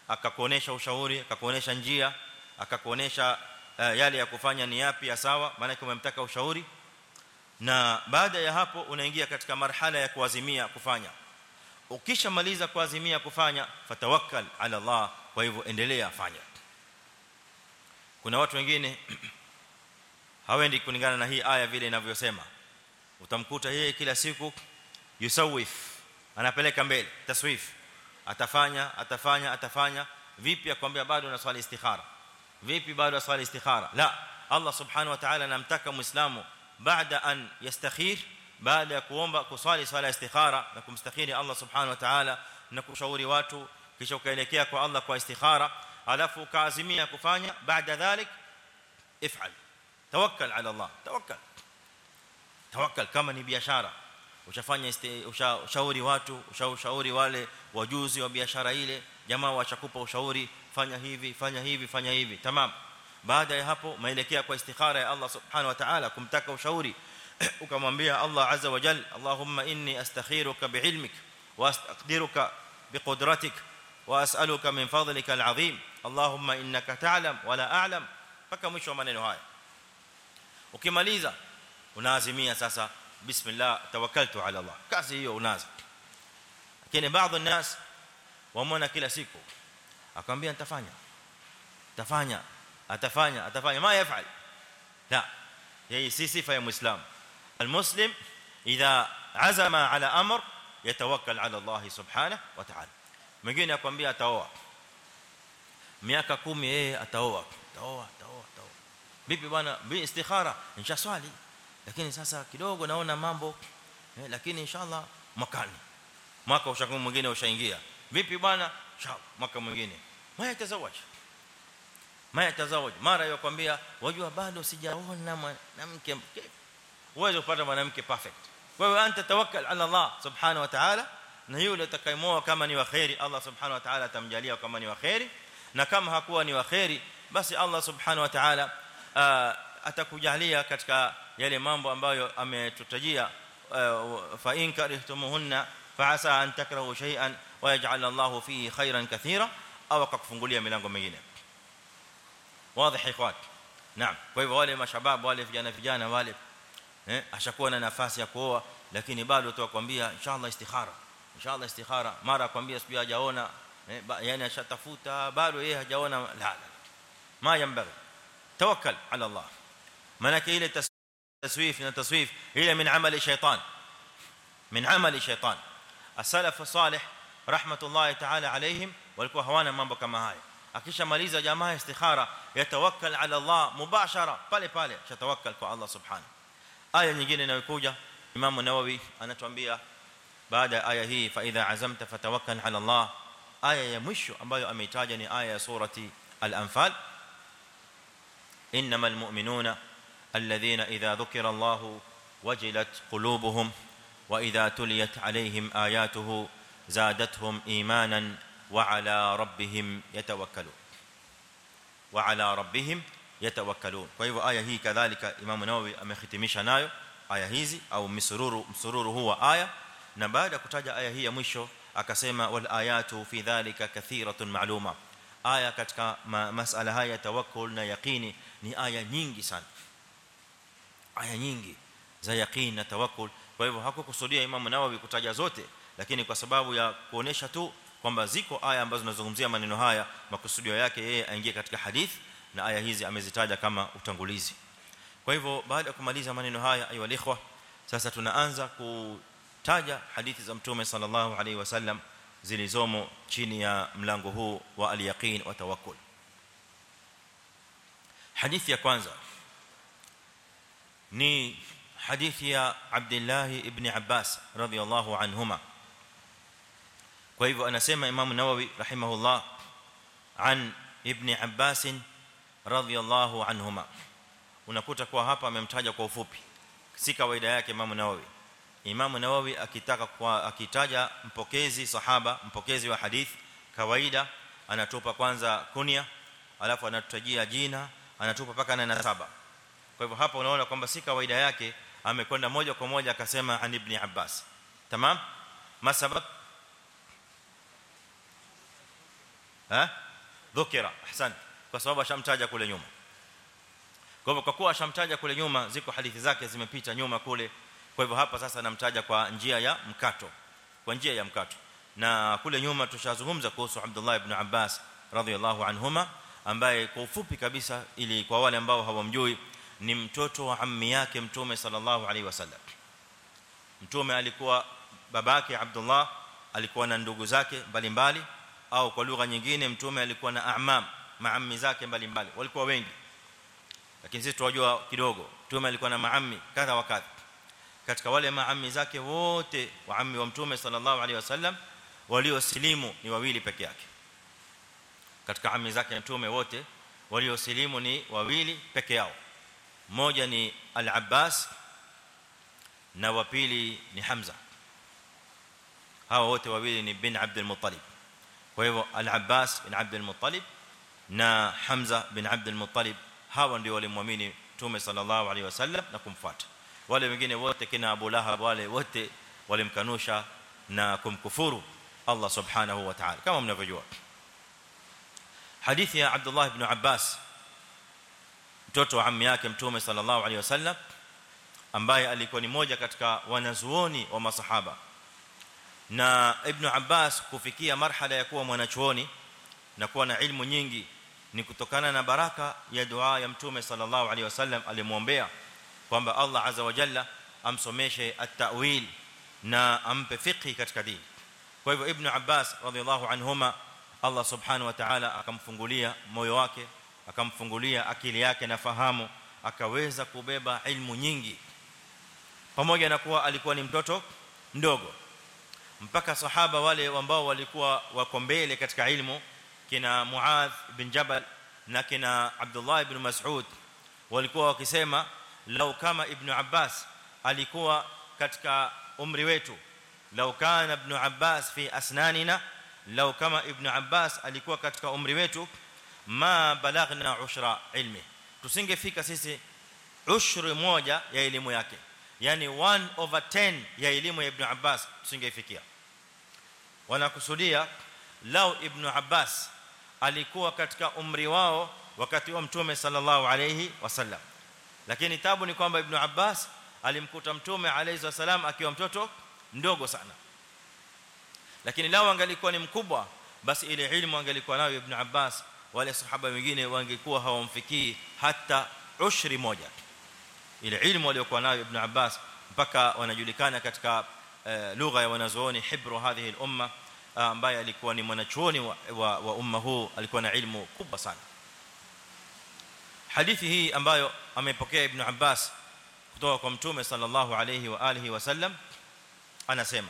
Speaker 1: akakuonesha ushauri akakuonesha njia akakuonesha uh, yale ya kufanya ni yapi ya sawa maana kama umemtaka ushauri. Na baada ya hapo unaingia katika marhala ya kuazimia kufanya. Ukishamaliza kuazimia kufanya fatawakkal ala Allah kwa hivyo endelea fanya. Kuna watu wengine hawendi kulingana na hii aya vile inavyosema utamkuta yeye kila siku yusawif anapeleka mbele taswif atafanya atafanya atafanya vipi akwambia bado na swali istikhara vipi bado aswali istikhara la Allah subhanahu wa ta'ala anamtaka muislamu baada an yastakhir baada ya kuomba kuswali swala istikhara na kumstakhiri Allah subhanahu wa ta'ala na kushauri watu kisha ukaelekea kwa Allah kwa istikhara alafu ukaazimia kufanya baada dhalik if'al tawakkal ala Allah tawakkal tawakkal kama ni biashara ushafanya ushauri watu ushauri wale wajuzi wa biashara ile jamaa washakupa ushauri fanya hivi fanya hivi fanya hivi tamam baada ya hapo maelekea kwa istikhara ya Allah subhanahu wa ta'ala kumtaka ushauri ukamwambia Allah azza wa jalla Allahumma inni astakhiruka biilmik wa astaqdiruka biqudratik wa as'aluka min fadlika al'azim Allahumma innaka ta'lam wa la a'lam paka mwisho wa maneno haya ukimaliza unaazimia sasa bismillah tawakkaltu ala Allah kazi hiyo unaanza lakini baadhi ya nas wameona kila siku akamwambia nitafanya tafanya atafanya atafanya ma yafal la yeye si sifa ya muislam almuslim idha azama ala amr yatawakkal ala Allah subhanahu wa ta'ala mwingine akwambia ataoa miaka 10 yeye ataoa ataoa ataoa ataoa vipi bwana bi istikhara insha swali lakini sasa kidogo naona mambo eh, lakini inshallah mwakani mwaka ushakuwa mwingine ushaingia vipi bwana mwaka mwingine maya tazawaji maya tazawaji mara yakwambia wajua bado sijaona mwanamke uweze kupata mwanamke perfect hiyo anta tawakkal ala Allah subhanahu wa ta'ala na yule utakayemoa kama ni waheri Allah subhanahu wa ta'ala atamjalia kama ni waheri na kama hakuwa ni waheri basi Allah subhanahu wa ta'ala atakujalia katika yale mambo ambayo ametutajia fa in karihtumuhunna fa asa an takrahu shay'an wa yaj'al Allah fihi khairan kathira au akakufungulia milango mingine wazi ikhwat naam kwa hivyo wale mashabab wale vijana vijana wale eh ashakuwa na nafasi ya kuoa lakini bado tuwakwambia inshallah istikhara inshallah istikhara mara akwambia sijui hajaona yani ashatafuta bado yeye hajaona la la ma yambaghi tawakkal ala Allah manake ile taswif na taswif ile min amali shaytan min amali shaytan as-salaf salih rahmatullahi ta'ala alayhim walikuwa hawana mambo kama haya akishamaliza jamaa istikhara yatawakkal ala Allah mubashara pale pale shatawakkal kwa Allah subhanahu aya nyingine inayokuja Imam Nawawi anatuambia baada ya aya hii fa idha azamta fatawakkal ala Allah aya ya mwisho ambayo ameitaja ni aya ya surati al-anfal innamal mu'minuna Allah wajilat qulubuhum wa idha tuliyat alayhim ayatuhu zadatuhum imanan wa ala rabbihim yatawakkalun wa ala rabbihim yatawakkalun kwa hivyo aya hii kadhalika Imam Nawawi amehitimisha nayo aya hizi au misururu msururu huwa aya na baada ya kutaja aya hii ya mwisho akasema wal ayatu fi dhalika kathiratun ma'luma aya katika masala haya tawakkul na yaqini ni aya nyingi sana aya nyingi za yaqeen na tawakkul. Kwa hivyo hakukusudia Imam Nawawi kutaja zote lakini kwa sababu ya kuonesha tu kwamba ziko aya ambazo zinazungumzia maneno haya makusudio yake yeye aingie katika hadith na aya hizi amezitaja kama utangulizi. Kwa hivyo baada ya kumaliza maneno haya ayu alikhwa sasa tunaanza kutaja hadithi za mtume sallallahu alaihi wasallam zilizomo chini ya mlango huu wa al-yaqin wa tawakkul. Hadithi ya kwanza ni hadithi ya Abdullah ibn Abbas radhiyallahu anhuma. Kwa hivyo anasema Imam Nawawi rahimahullah an ibn Abbas radhiyallahu anhuma. Unakuta kwa hapa amemtaja kwa ufupi si kawaida yake Imam Nawawi. Imam Nawawi akitaka kwa akitaja mpokezi sahaba mpokezi wa hadith kawaida anatupa kwanza kunya alafu anatutajia jina anatupa paka na nasaba kwa hivyo hapa unaona kwamba si kawaida yake amekwenda moja kwa moja akasema an ibn Abbas. Tamam? Masabab ha? Dhukira. Ahsan. Kwa sababu ashamtaja kule nyuma. Kwa hivyo kwa kuwa ashamtaja kule nyuma ziko hadithi zake zimepita nyuma kule. Kwa hivyo hapa sasa namtaja kwa njia ya mkato. Kwa njia ya mkato. Na kule nyuma tushazungumza kuhusu Abdullah ibn Abbas radhiyallahu anhuma ambaye kwa ufupi kabisa ili kwa wale ambao hawamjui ni mtoto wa ammi yake mtume sallallahu alaihi wasallam. Mtume alikuwa babake Abdullah alikuwa na ndugu zake mbalimbali au kwa lugha nyingine mtume alikuwa na amam maammi zake mbalimbali walikuwa wengi. Lakini sisi tunajua kidogo mtume alikuwa na maammi kadha wa kadha. Katika wale maammi zake wote waammi wa mtume sallallahu alaihi wasallam waliosilimu ni wawili peke yake. Katika ammi zake mtume wote waliosilimu ni wawili peke yao mmoja ni al-Abbas na wa pili ni Hamza hawa wote wawili ni bin Abd al-Muttalib kwa hivyo al-Abbas bin Abd al-Muttalib na Hamza bin Abd al-Muttalib hawa ndio walimwamini Mtume sallallahu alaihi wasallam na kumfuata wale wengine wote kina Abu Lahab wale wote walimkanusha na kumkufuru Allah subhanahu wa ta'ala kama mnavyojua hadithi ya Abdullah ibn Abbas mtoto wa ammi yake Mtume sallallahu alaihi wasallam ambaye alikuwa ni moja katika wanazuoni wa masahaba na ibn Abbas kufikia marhala ya kuwa mwanachuoni na kuwa na ilmu nyingi ni kutokana na baraka ya dua ya mtume sallallahu alaihi wasallam alimuombea kwamba Allah azza wa jalla amsomeshe at-ta'wil na ampe fiqhi katika dini kwa hivyo ibn Abbas radhiallahu anhuma Allah subhanahu wa ta'ala akamfungulia moyo wake akamfungulia akili yake na fahamu akaweza kubeba ilmu nyingi. Pamoja na kuwa alikuwa ni mtoto mdogo mpaka sahaba wale ambao walikuwa wako mbele katika ilmu kina Muadh bin Jabal na kina Abdullah ibn Mas'ud walikuwa wakisema lau kama ibn Abbas alikuwa katika umri wetu lau kana ibn Abbas fi asnanina lau kama ibn Abbas alikuwa katika umri wetu ma balagna ushra ilmi. Tusingefika sisi ushri moja ya elimu yake. Yani 1 over 10 ya elimu ya ibn Abbas tusingefikia. Wanakusudia lau ibn Abbas alikuwa katika umri wao wakati wa mtume sallallahu alayhi wasallam. Lakini tabu ni kwamba ibn Abbas alimkuta mtume alayhi wasallam akiwa mtoto mdogo sana. Lakini lao angalikuwa ni mkubwa basi ile ilmu angalikuwa nayo ibn Abbas wale sahaba wengine wangekuwa hawamfikii hata ushri moja ile ilmu aliyokuwa nayo ibn Abbas mpaka wanajulikana katika lugha ya wanazuoni hibru hadhihi al-umma ambaye alikuwa ni mwanachuoni wa, wa, umma huu alikuwa na ilmu kubwa sana hadithi hii ambayo amepokea ibn Abbas kutoka kwa mtume sallallahu alayhi wa alihi wasallam anasema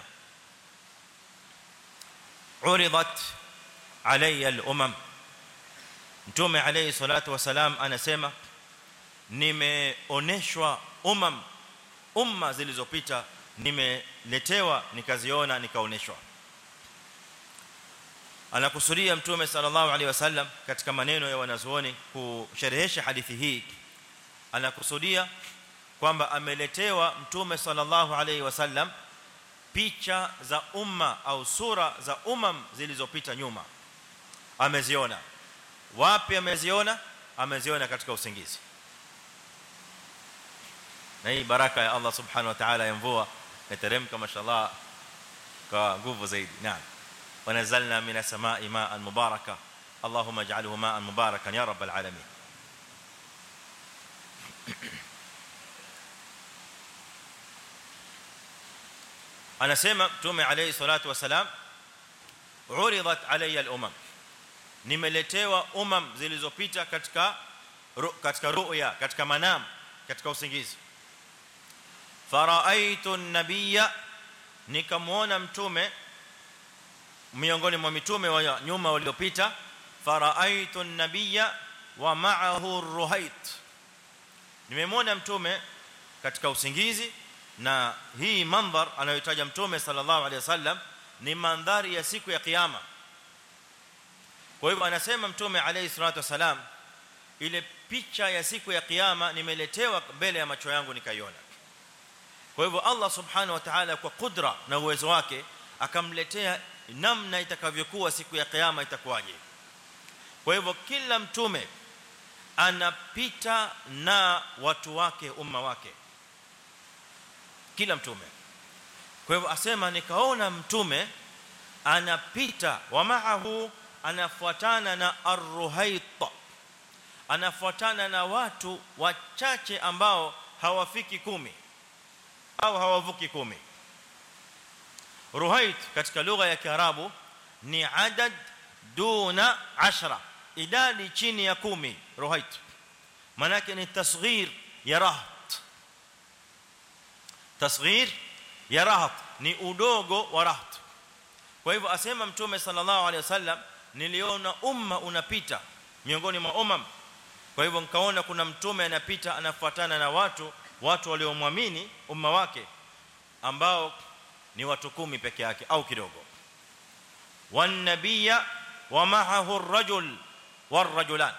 Speaker 1: uridat alayya al-umam mtume alayhi salatu wasalam anasema nimeoneshwa umam umma zilizopita nimeletewa nikaziona nikaoneshwa. Anakusudia mtume sallallahu alaihi wasallam katika maneno ya wanazuoni kusherehesha hadithi hii. Anakusudia kwamba ameletewa mtume sallallahu alaihi wasallam picha za umma au sura za umam zilizopita nyuma. Ameziona wapi ameziona ameziona katika usingizi na hii baraka ya Allah subhanahu wa ta'ala ya mvua inateremka mashallah kwa nguvu zaidi naam ونزلنا من السماء ماء مباركا اللهم اجعله ماء مباركا يا رب العالمين anasema mtume alayhi salatu wasalam uridat alayya al-umam nimeletewa umam zilizopita katika katika ru'ya katika manam katika usingizi. Faraaitu an-nabiyya nikamwona mtume miongoni mwa mitume wa nyuma waliopita. Faraaitu an-nabiyya wa ma'ahu ar-ruhait nimemwona mtume katika usingizi. Na hii mandhar anayotaja mtume sallallahu alaihi wasallam ni mandhari ya siku ya kiyama kwa hivyo anasema mtume alayhi salatu wasalam ile picha ya siku ya kiyama nimeletewa mbele ya macho yangu nikaiona. Kwa hivyo Allah subhanahu wa ta'ala kwa kudra na uwezo wake akamletea namna itakavyokuwa siku ya kiyama itakuwaje. Kwa hivyo kila mtume anapita na watu wake umma wake. Kila mtume. Kwa hivyo asema nikaona mtume anapita wa maahu anafuatana na ar-ruhayt anafuatana na watu wachache ambao hawafiki kumi au hawavuki kumi ruhayt katika lugha ya kiarabu ni adad duna 10 idadi chini ya 10 ruhait maana yake ni tasghir ya rahat tasghir ya rahat ni udogo wa rahat kwa hivyo asema mtume sallallahu alaihi wasallam niliona umma unapita miongoni mwa umam kwa hivyo nikaona kuna mtume anapita anafuatana na watu watu waliomwamini umma wake ambao ni watu 10 peke yake au kidogo. Wan nabiyya wa ma'ahu ar-rajul war-rajulan.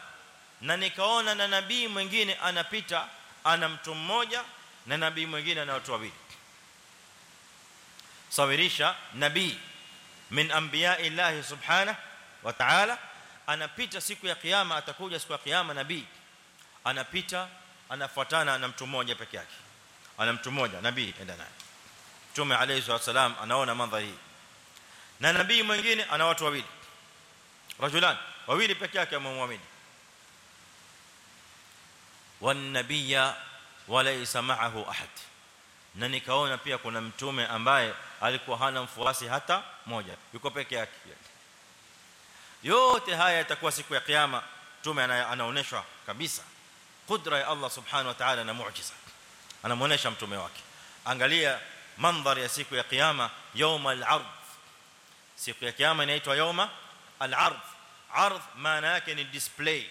Speaker 1: Na nikaona na nabii mwingine anapita ana mtu mmoja na nabii mwingine ana watu wawili. Sawirisha nabii min anbiya illahi subhanahu wa ta'ala anapita siku ya kiyama atakuja siku ya kiyama nabii anapita anafuatana na mtu mmoja peke yake ana mtu mmoja nabii enda naye mtume alayhi wasallam anaona mandhari hii na nabii mwingine ana watu wawili rajulan wawili peke yake amemwamini wan nabiyya walaysa ma'ahu ahad na nikaona pia kuna mtume ambaye alikuwa hana mfuasi hata mmoja yuko peke yake yote haya yatakuwa siku ya kiyama mtume anaonyeshwa kabisa kudra ya Allah subhanahu wa ta'ala na muujiza anamuonesha mtume wake angalia mandhari ya siku ya kiyama يوم العرض siku ya kiyama inaitwa يوم العرض ardh maana yake ni display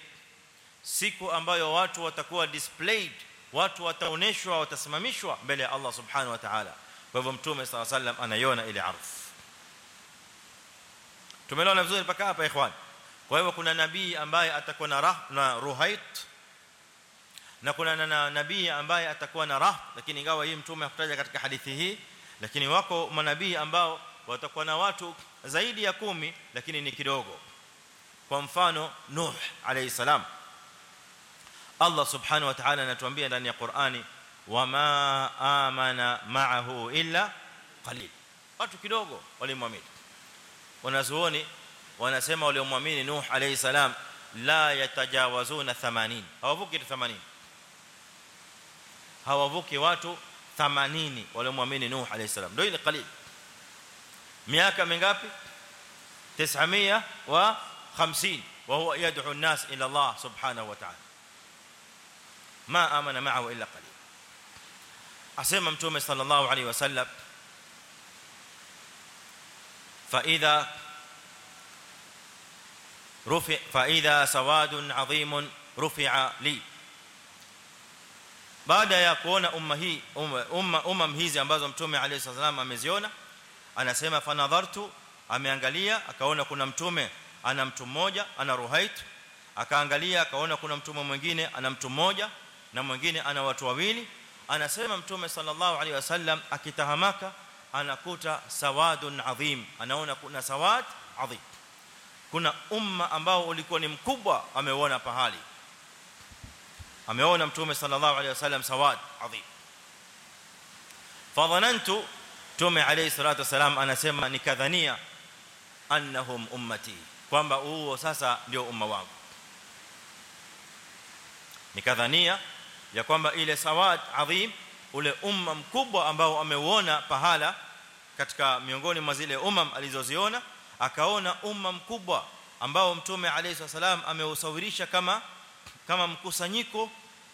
Speaker 1: siku ambayo watu watakuwa displayed watu wataoneshwa watasimamishwa mbele ya Allah subhanahu wa ta'ala kwa hivyo mtume sallallahu alayhi wasallam anaiona ile ardh tumeelewana vizuri mpaka hapa ikhwan kwa hivyo kuna nabii ambaye atakuwa na rah na ruhait na kuna na nabii ambaye atakuwa na rah lakini ingawa hii mtume hakutaja katika hadithi hii lakini wako manabii ambao watakuwa na watu zaidi ya kumi lakini ni kidogo kwa mfano nuh alayhi salam Allah subhanahu wa ta'ala anatuambia ndani ya Qur'ani wama amana ma'ahu illa qalil watu kidogo walimwamini wanazuoni wanasema waliomwamini nuh alayhi salam la yatajawazuna 80 hawavuki 80 hawavuki watu 80 waliomwamini nuh alayhi salam ndio ile qalil miaka mingapi 950 وهو يدعو الناس إلى الله سبحانه وتعالى ما امن معه الا قليل اسمع متوم صلى الله عليه وسلم فاذا رفع فاذا سواد عظيم رفع لي baada ya kuona umma hii umma umma hizi ambazo mtume alayhi salam ameziona anasema fa nadhartu ameangalia akaona kuna mtume ana mtu mmoja ana ruhait akaangalia akaona kuna mtume mwingine ana mtu mmoja na mwingine ana watu wawili anasema mtume sallallahu alaihi wasallam akitahamaka anakuta sawadun adhim anaona kuna sawad adhim kuna umma ambao ulikuwa ni mkubwa ameona pahali ameona mtume sallallahu alaihi wasallam sawad adhim fadhanantu mtume alayhi salatu wasalam anasema nikadhania annahum ummati kwamba huo sasa ndio umma wangu nikadhania ya kwamba ile sawad adhim ule umma mkubwa ambao ameuona pahala katika miongoni mwa zile umam alizoziona akaona umma mkubwa ambao mtume alayhi wasallam ameusawirisha kama kama mkusanyiko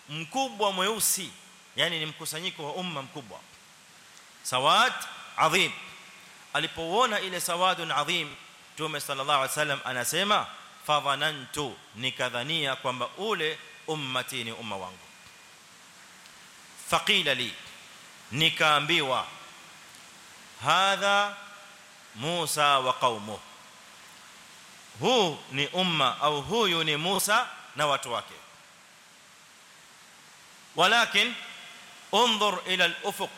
Speaker 1: mkubwa mweusi yani ni mkusanyiko wa umma mkubwa. Sawad adhim. Alipoona ile sawadun adhim Mtume sallallahu alayhi wasallam anasema fadhanantu nikadhania kwamba ule ummati ni umma wangu. Faqila li nikaambiwa hadha Musa wa qaumuhu huu ni umma au huyu Musa na watu wake walakin انظر إلى الافق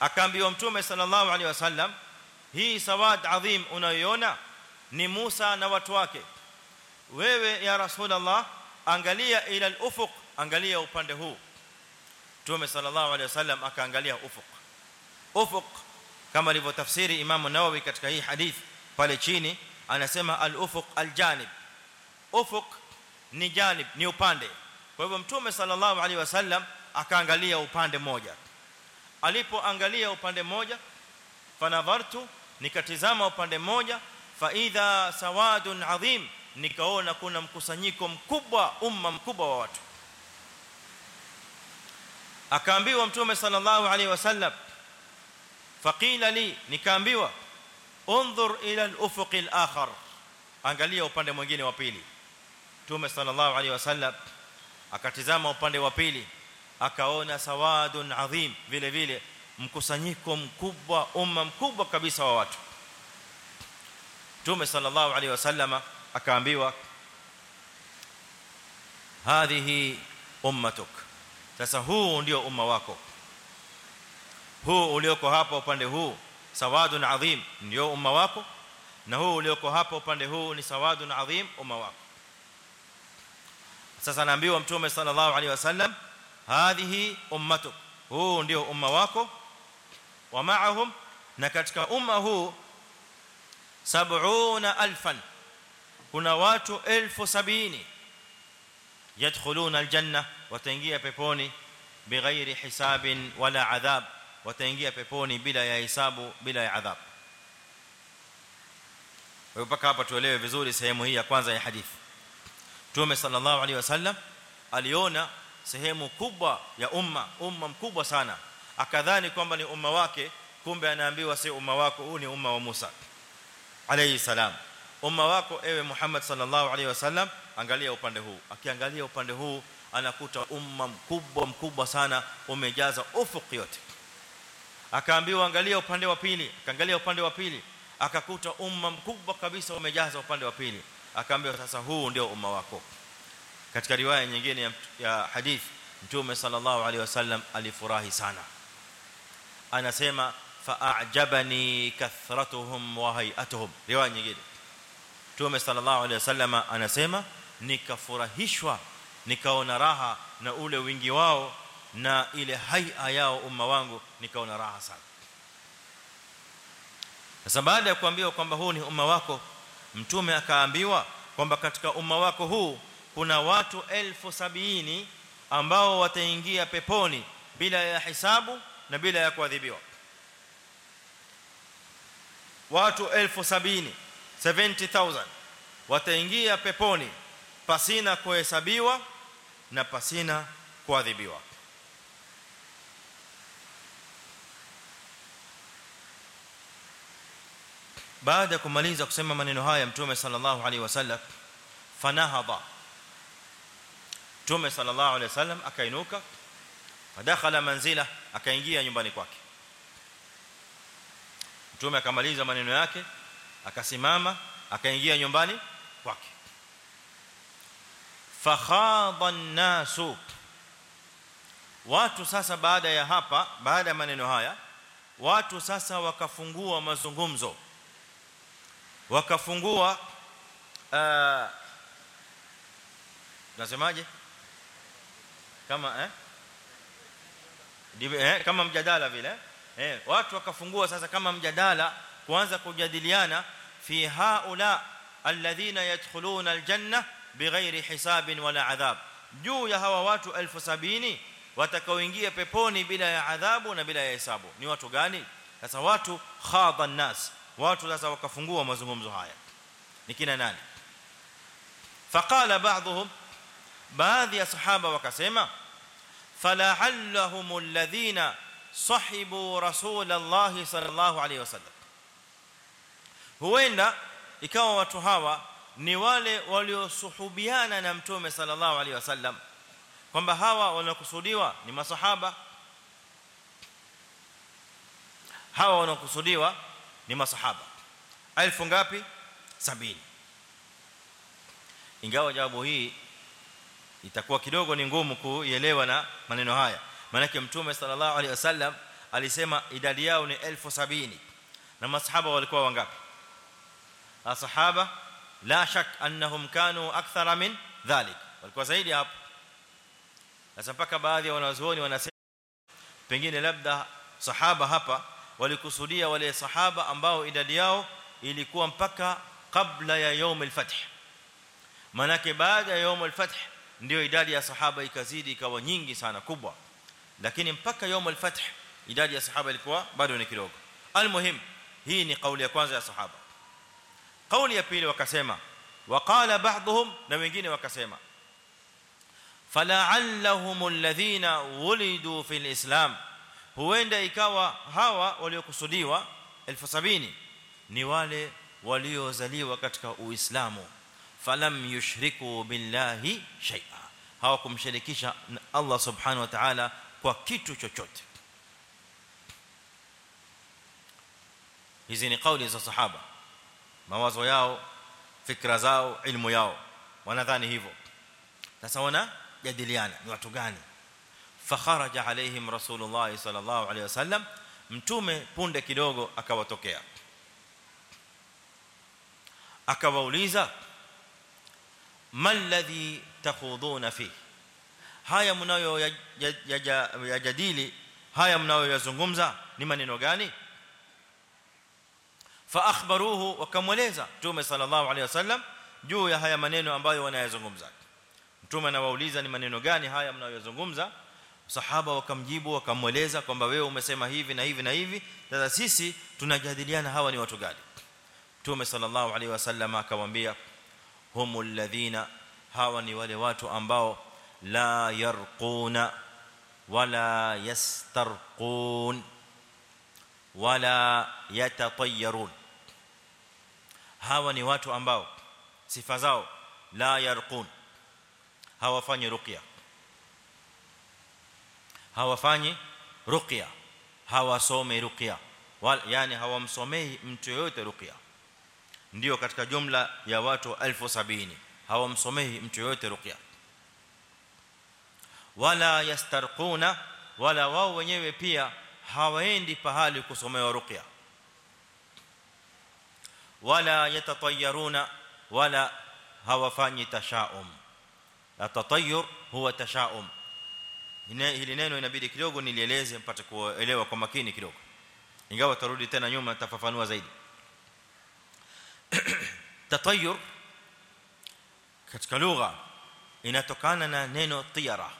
Speaker 1: akaambiwa mtume sallallahu alaihi wasallam hii sawad adhim unayoiona ni Musa na watu wake wewe ya rasulullah angalia ila al-ufuq angalia upande huu mtume sallallahu alaihi wasallam akaangalia ufuq ufuq kama alivyotafsiri Imam Nawawi katika hii hadith pale chini anasema al-ufuq al-janib. Ufuq ni janib ni upande. Kwa hivyo mtume sallallahu alaihi wasallam akaangalia upande mmoja. Alipoangalia upande mmoja fanadhartu nikatizama upande mmoja fa idha sawadun adhim nikaona kuna mkusanyiko mkubwa umma mkubwa wa watu. Akaambiwa mtume sallallahu alaihi wasallam faqila li nikaambiwa انظر إلى الافق الآخر angalia upande mwingine wa pili mtume sallallahu alaihi wasallam akatizama upande wa pili akaona sawadun adhim vile vile mkusanyiko mkubwa umma mkubwa kabisa wa watu mtume sallallahu alaihi wasallam akaambiwa hadhihi ummatuk sasa huu ndio umma wako huu ulioko hapa upande huu sawadun adhim ndio umma wako na huu ulioko hapa upande huu ni sawadun adhim umma wako sasa naambiwa mtume sallallahu alaihi wasallam hadhihi ummatuk huu ndio umma wako wa ma'ahum na katika umma huu 70000 kuna watu 1070 yadkhuluna aljanna wataingia peponi bighairi hisabin wala adhab wataingia peponi bila ya hisabu bila ya adhab kwa mpaka hapa tuelewe vizuri sehemu hii ya kwanza ya hadithi. Mtume sallallahu alaihi wasallam aliona sehemu kubwa ya umma umma mkubwa sana. Akadhani kwamba ni umma wake kumbe anaambiwa si umma wako huu ni umma wa Musa alayhi salam. Umma wako ewe Muhammad sallallahu alaihi wasallam angalia upande huu. Akiangalia upande huu anakuta umma mkubwa mkubwa sana umejaza ufuq yote akaambiwa angalia upande wa pili. Akaangalia upande wa pili. Akakuta umma mkubwa kabisa umejaza upande wa pili. Akaambiwa sasa huu ndio umma wako. Katika riwaya nyingine ya, ya hadith mtume sallallahu alaihi wasallam alifurahi sana. Anasema fa'ajabani kathratuhum wa hay'atuhum. Riwaya nyingine. Mtume sallallahu alaihi wasallam anasema nikafurahishwa nikaona raha na ule wingi wao na ile haia yao umma wangu nikaona raha sana. Sasa baada ya kuambiwa kwamba huu ni umma wako mtume akaambiwa kwamba katika umma wako huu kuna watu 1070 ambao wataingia peponi bila ya hisabu na bila ya kuadhibiwa. Watu 1070 70000 wataingia peponi pasina kuhesabiwa na pasina kuadhibiwa baada ya kumaliza kusema maneno haya mtume sallallahu alaihi wasallam fanahadha mtume sallallahu alaihi wasallam akainuka fadakhala manzila akaingia nyumbani kwake mtume akamaliza maneno yake akasimama akaingia nyumbani kwake fakhadha an-nasu watu sasa baada ya hapa baada ya maneno haya watu sasa wakafungua mazungumzo wakafungua uh, nasemaje kama eh eh kama mjadala vile eh watu wakafungua sasa kama mjadala kuanza kujadiliana fi haula alladhina yadkhuluna aljanna bighairi hisabin wala adhab juu ya hawa watu 1070 watakaoingia peponi bila ya adhabu na bila ya hesabu ni watu gani sasa watu khadha nas watu sasa wakafungua mazungumzo haya ni kina nani faqala ba'dhum baadhi ya sahaba wakasema fala'allahum alladhina sahibu rasulullah sallallahu alayhi wasallam huenda ikawa watu hawa ni wale waliosuhubiana na mtume sallallahu alayhi wasallam kwamba hawa wanakusudiwa ni masahaba hawa wanakusudiwa ni masahaba. Elfu ngapi? 70 ingawa jawabu hii itakuwa kidogo ni ngumu kuielewa na maneno haya. Maana mtume sallallahu alaihi wasallam alisema idadi yao ni 1070 na masahaba walikuwa wangapi? Asahaba la shak annahum kanu akthara min dhalik. Walikuwa zaidi hapo. Sasa mpaka baadhi ya wanazuoni wanasema pengine labda sahaba hapa walikusudia wale sahaba ambao idadi yao ilikuwa mpaka kabla ya يوم الفتح manake baada ya يوم الفتح ndio idadi ya sahaba ikazidi ikawa nyingi sana kubwa lakini mpaka يوم الفتح idadi ya sahaba ilikuwa bado ni kidogo almuhim hii ni kauli ya kwanza ya sahaba kauli ya pili wakasema waqala ba'dhum na wengine wakasema fala'allahum alladhina wulidu fil islam huenda ikawa hawa waliokusudiwa 1070 ni wale waliozaliwa katika uislamu. Falam yushriku billahi shay'a. Hawakumshirikisha Allah subhanahu wa ta'ala kwa kitu chochote. Hizi ni kauli za sahaba. Mawazo yao fikra zao ilmu yao. Wanadhani hivyo. Sasa wana jadiliana ni watu gani fakharaja alaihim rasulullah sallallahu alaihi wasallam mtume punde kidogo akawatokea akawauliza malladhi takhuduna fi haya mnayo yajadili haya mnayoyazungumza ni maneno gani fa akhbaruhu wakamweleza mtume sallallahu alaihi wasallam juu ya haya maneno ambayo wanayazungumza mtume anawauliza ni maneno gani haya mnayozungumza sahaba wakamjibu wakamweleza kwamba wewe umesema hivi na hivi na hivi sasa sisi tunajadiliana hawa ni watu gani mtume sallallahu alaihi wasallam akamwambia humul ladhina hawa ni wale watu ambao la yarquna wala yastarqun wala yatatayyarun hawa ni watu ambao sifa zao la yarqun hawafanyi ruqya hawafanyi ruqya hawasome ruqya yani hawamsomei mtu yote ruqya ndio katika jumla ya watu 1070 hawamsomei mtu yote ruqya wala yastarquna wala wao wenyewe pia hawaendi pahali kusomewa ruqya wala yatatayyaruna wala hawafanyi tashaum atatayyur huwa tashaum hili neno inabidi kidogo nilieleze mpate kuelewa kwa makini kidogo. Ingawa tarudi tena nyuma tafafanua zaidi. Tatayur katika lugha inatokana na neno tiyara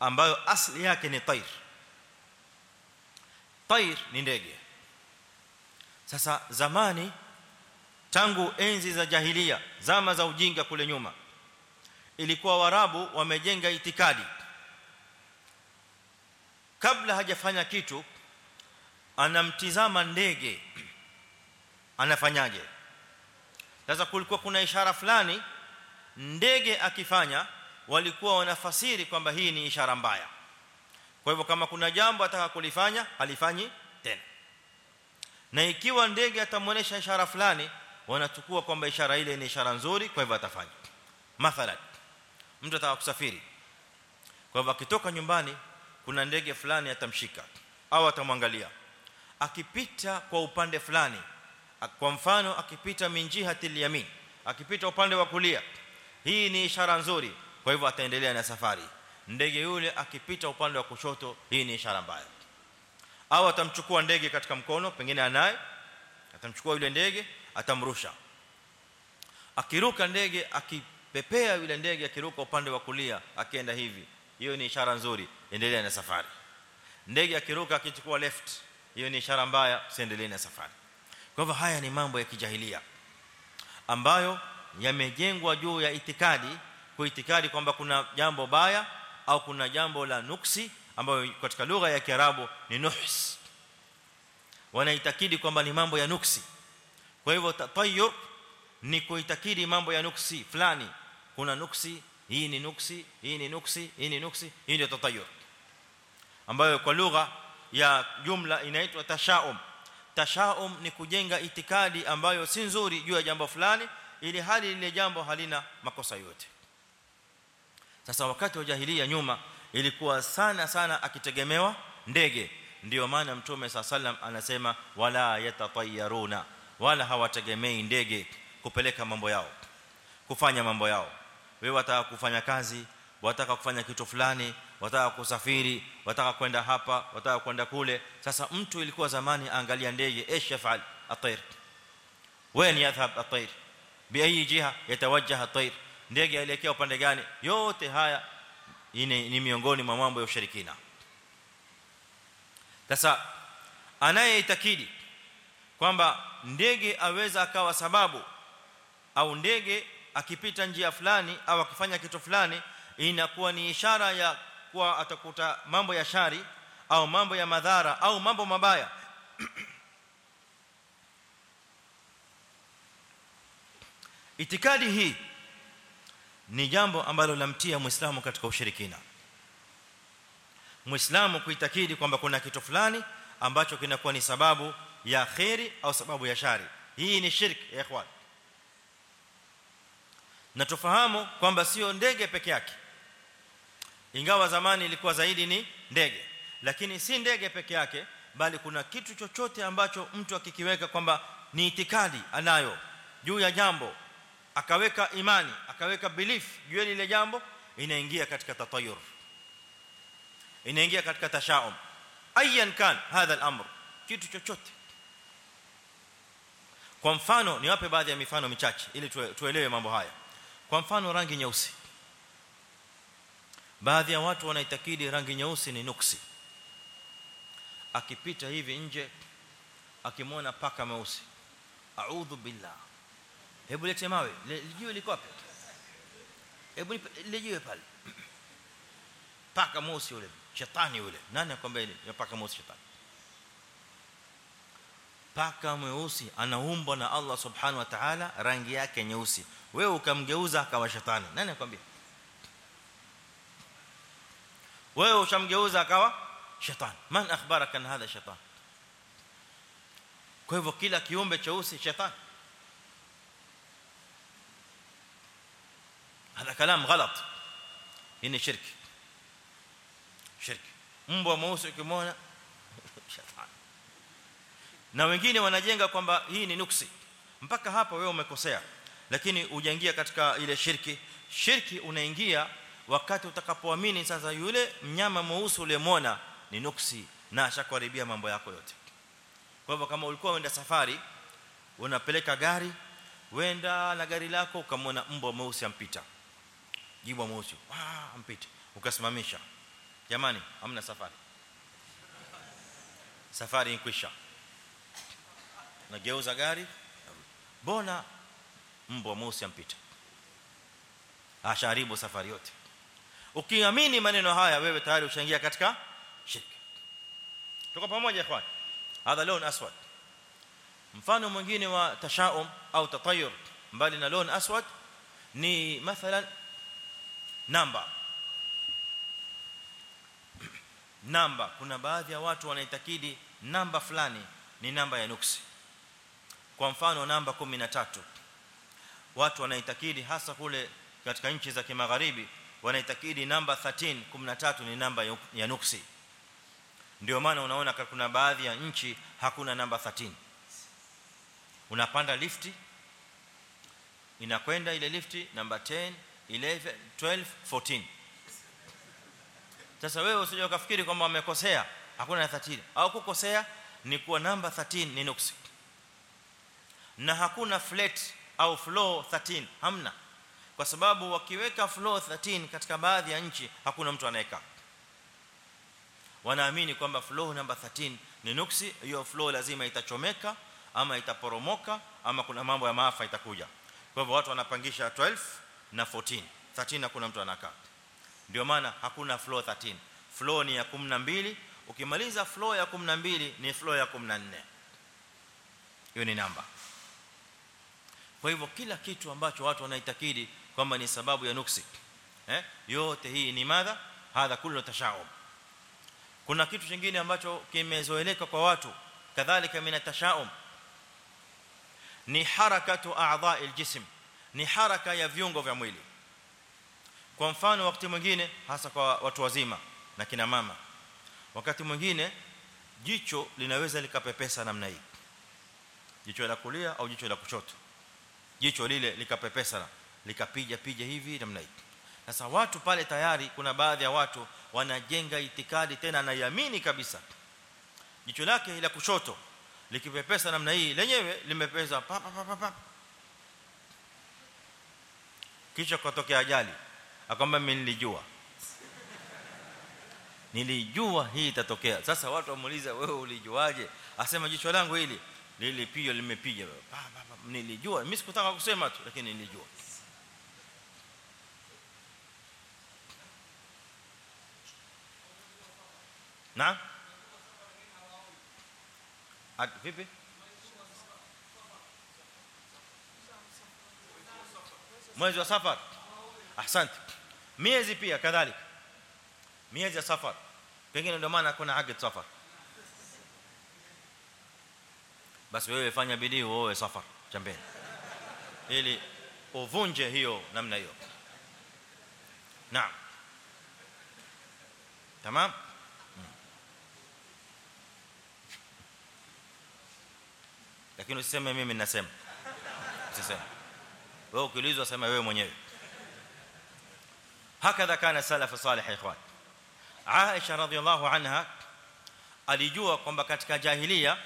Speaker 1: ambayo asili yake ni tayr. Tayr ni ndege. Sasa zamani tangu enzi za jahiliya zama za ujinga kule nyuma ilikuwa warabu wamejenga itikadi kabla hajafanya kitu anamtizama ndege. Anafanyaje? Sasa kulikuwa kuna ishara fulani ndege akifanya walikuwa wanafasiri kwamba hii ni ishara mbaya. Kwa hivyo kama kuna jambo ataka kulifanya alifanyi tena. Na ikiwa ndege atamuonesha ishara fulani wanachukua kwamba ishara ile ni ishara nzuri kwa hivyo atafanya. Mathalan mtu ataka kusafiri. Kwa hivyo akitoka nyumbani kuna ndege fulani atamshika au atamwangalia. Akipita kwa upande fulani kwa mfano akipita minjihatil yamin akipita upande wa kulia hii ni ishara nzuri kwa hivyo ataendelea na safari. Ndege yule akipita upande wa kushoto hii ni ishara mbaya. Au atamchukua ndege katika mkono pengine anaye atamchukua yule ndege atamrusha. Akiruka ndege akipepea yule ndege akiruka upande wa kulia akienda hivi hiyo ni ishara nzuri endelea na safari. Ndege akiruka akichukua left hiyo ni ishara mbaya usiendelee na safari. Kwa hivyo haya ni mambo ya kijahilia ambayo yamejengwa juu ya itikadi kwa itikadi kwamba kuna jambo baya au kuna jambo la nuksi ambayo katika lugha ya Kiarabu ni nuhs. Wanaitakidi kwamba ni mambo ya nuksi. Kwa hivyo tatayur ni kuitakidi mambo ya nuksi fulani. Kuna nuksi hii ni nuksi hii ni nuksi hii ni nuksi. Hii ndio tatayur. Ambayo kwa lugha ya jumla inaitwa tashaum. Tashaum ni kujenga itikadi ambayo si nzuri juu ya jambo fulani ili hali lile jambo halina makosa yote. Sasa wakati wa jahiliya nyuma ilikuwa sana sana akitegemewa ndege. Ndio maana mtume sallam anasema wala yatatayaruna wala hawategemei ndege kupeleka mambo yao kufanya mambo yao wewe wataka kufanya kazi wataka kufanya kitu fulani wataka kusafiri wataka kwenda hapa wataka kwenda kule sasa mtu ilikuwa zamani angalia ndege ايش يفعل الطير وين يذهب الطير باي جهه يتوجه الطير ndege aelekea upande gani yote haya ni, ni miongoni mwa mambo ya ushirikina sasa anayeitakidi kwamba ndege aweza akawa sababu au ndege akipita njia fulani au akifanya kitu fulani inakuwa ni ishara ya kuwa atakuta mambo ya shari au mambo ya madhara au mambo mabaya. Itikadi hii ni jambo ambalo lamtia muislamu katika ushirikina. Muislamu kuitakidi kwamba kuna kitu fulani ambacho kinakuwa ni sababu ya khairi au sababu ya shari. Hii ni shirki ya ikhwan na tufahamu kwamba sio ndege peke yake. Ingawa zamani ilikuwa zaidi ni ndege. Lakini si ndege peke yake bali kuna kitu chochote ambacho mtu akikiweka kwamba ni itikadi anayo. Juu ya jambo akaweka imani akaweka belief juu ya lile jambo inaingia katika tatayur. Inaingia katika tashaum. Ayan kan hadha al-amr. Kitu chochote. Kwa mfano niwape baadhi ya mifano michache ili tuelewe mambo haya kwa mfano rangi nyeusi. Baadhi ya watu wanaitakidi rangi nyeusi ni nuksi. Akipita hivi nje akimwona paka mweusi. A'udhu billah. Hebu lete mawe. Lijue liko wapi? Hebu lijue pale. Paka mweusi yule shetani yule. Nani akwambia ni paka mweusi shetani paka mweusi anaumbwa na Allah subhanahu wa ta'ala rangi yake nyeusi wewe ukamgeuza akawa shetani nani akwambia wewe ushamgeuza akawa shetani man akhbaraka an hadha shetani kwa hivyo kila kiumbe cheusi shetani هذا كلام غلط هنا شرك شرك mbwa mweusi ukimwona shetani na wengine wanajenga kwamba hii ni nuksi. Mpaka hapa wewe umekosea. Lakini ujaingia katika ile shirki. Shirki unaingia wakati utakapoamini sasa yule mnyama mweusi uliemwona ni nuksi na ashakuharibia mambo yako yote. Kwa hivyo kama ulikuwa unaenda safari unapeleka gari wenda na gari lako ukamwona mbwa mweusi ampita. Jibwa mweusi. Ah ampita ukasimamisha. Jamani hamna safari. Safari inkwisha nageuza gari bona mbwa mweusi ampita? Asharibu safari yote. Ukiamini maneno haya wewe tayari ushaingia katika shirki tuko pamoja ikhwan. Hadha lawn aswad. Mfano mwingine wa tashaum au tatayur mbali na lawn aswad ni mathalan namba. Namba. Kuna baadhi ya watu wanaitakidi namba fulani ni namba ya nuksi kwa mfano namba 13 watu wanaitakidi hasa kule katika nchi za kimagharibi wanaitakidi namba 13 13 ni namba ya nuksi. Ndio maana unaona kuna baadhi ya nchi hakuna namba 13 unapanda lifti inakwenda ile lifti namba 10 11 12 14 sasa wewe usije ukafikiri kwamba umekosea hakuna 13 au kukosea ni kuwa namba 13 ni nuksi na hakuna flat au floor 13 hamna. Kwa sababu wakiweka floor 13 katika baadhi ya nchi hakuna mtu anayeka wanaamini kwamba floor number 13 ni nuksi hiyo floor lazima itachomeka ama itaporomoka ama kuna mambo ya maafa itakuja. Kwa hivyo watu wanapangisha 12 na 14 13 hakuna mtu anakaa. Ndio maana hakuna floor 13 floor ni ya 12 ukimaliza floor ya 12 ni floor ya 14 hiyo ni namba kwa hivyo kila kitu ambacho watu wanaitakidi kwamba ni sababu ya nuksi eh yote hii ni madha hadha kullu tashaum kuna kitu kingine ambacho kimezoeleka kwa watu kadhalika mina tashaum ni harakatu a'dha'il jism ni haraka ya viungo vya mwili. Kwa mfano wakati mwingine hasa kwa watu wazima na kina mama wakati mwingine jicho linaweza likapepesa namna hii. Jicho la kulia au jicho la kushoto jicho lile likapepesa likapija pija hivi namna hii. Sasa watu pale tayari kuna baadhi ya watu wanajenga itikadi tena anaiamini kabisa. Jicho lake ila kushoto likipepesa namna hii lenyewe limepesa pa pa pa pa kisha kutokea ajali akamba mimi nilijua. Nilijua hii itatokea. Sasa watu wamuuliza wewe ulijuaje? Asema jicho langu hili lile pio limepiga nilijua. Mimi sikutaka kusema tu lakini nilijua. Na? At vipi? Mwezi wa safar. Ahsante miezi pia kadhalika miezi ya safar. Pengine ndio maana kuna haki safar. Basi wewe fanya bidii uoe safar chambeni ili uvunje hiyo namna hiyo naam tamam lakini usiseme mimi ninasema usiseme wewe ukiulizwa sema wewe mwenyewe hakadha kana salaf salih ikhwan Aisha radhiallahu anha alijua kwamba katika jahiliya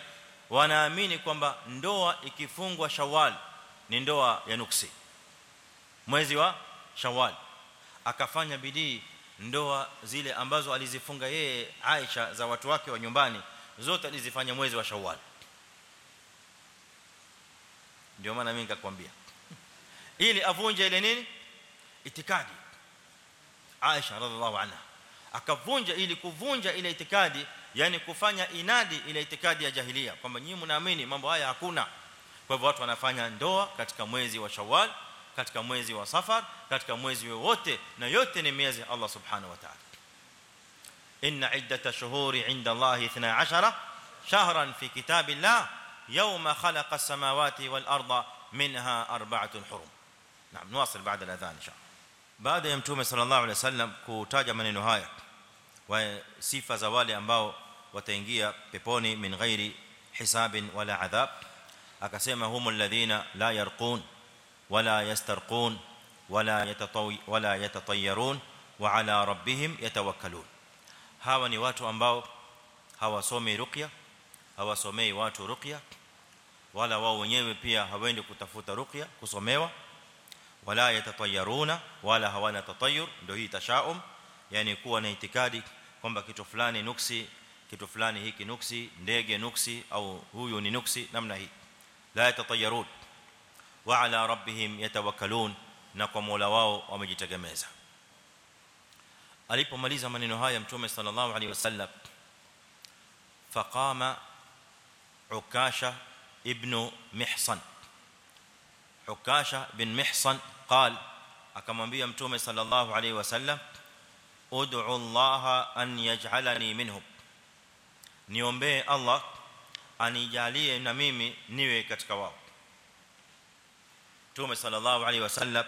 Speaker 1: wanaamini kwamba ndoa ikifungwa shawal ni ndoa ya nuksi. Mwezi wa shawal akafanya bidii ndoa zile ambazo alizifunga yeye Aisha za watu wake wa nyumbani zote alizifanya mwezi wa shawal ndio maana mimi nikakwambia. Ili avunje ile nini? Itikadi. Aisha radhiallahu anha. Akavunja ili kuvunja ile itikadi yani kufanya inadi ile itikadi ya jahiliya kwamba nyinyi mnaamini mambo haya hakuna kwa hivyo watu wanafanya ndoa katika mwezi wa Shawwal katika mwezi wa Safar katika mwezi wote na yote ni miezi Allah subhanahu wa ta'ala inna iddata shuhuri 'inda Allah 12 shahran fi kitabillah yawma khalaqa as-samawati wal arda minha arba'atun hurum naam nuwasil baada al-adhan insha baada ya mtume sallallahu alayhi wasallam kutaja maneno haya wa sifa za wale ambao wataingia peponi min ghairi hisabin wala adhab akasema humul ladhina la yarqun wala yastarqun wala yatatawi wala yatatayyarun wa ala rabbihim yatawakkalun hawa ni watu ambao hawasomi ruqya hawasomei watu ruqya wala wao wenyewe pia hawaendi kutafuta ruqya kusomewa wala yatatayyaruna wala hawana tatayyur ndio hii tashaum yani kuwa na itikadi kwamba kitu fulani nuksi kitu fulani hiki nuksi ndege nuksi au huyu ni nuksi namna hii la yatatayyarun wa ala rabbihim yatawakkalun na kwa Mola wao wamejitegemeza alipomaliza maneno haya mtume sallallahu alaihi wasallam faqama ukasha ibn mihsan ukasha bin mihsan قال akamwambia mtume sallallahu alaihi wasallam ud'u Allah an yaj'alani minhum niombe Allah anijalie na mimi niwe katika wao mtume sallallahu alaihi wasallam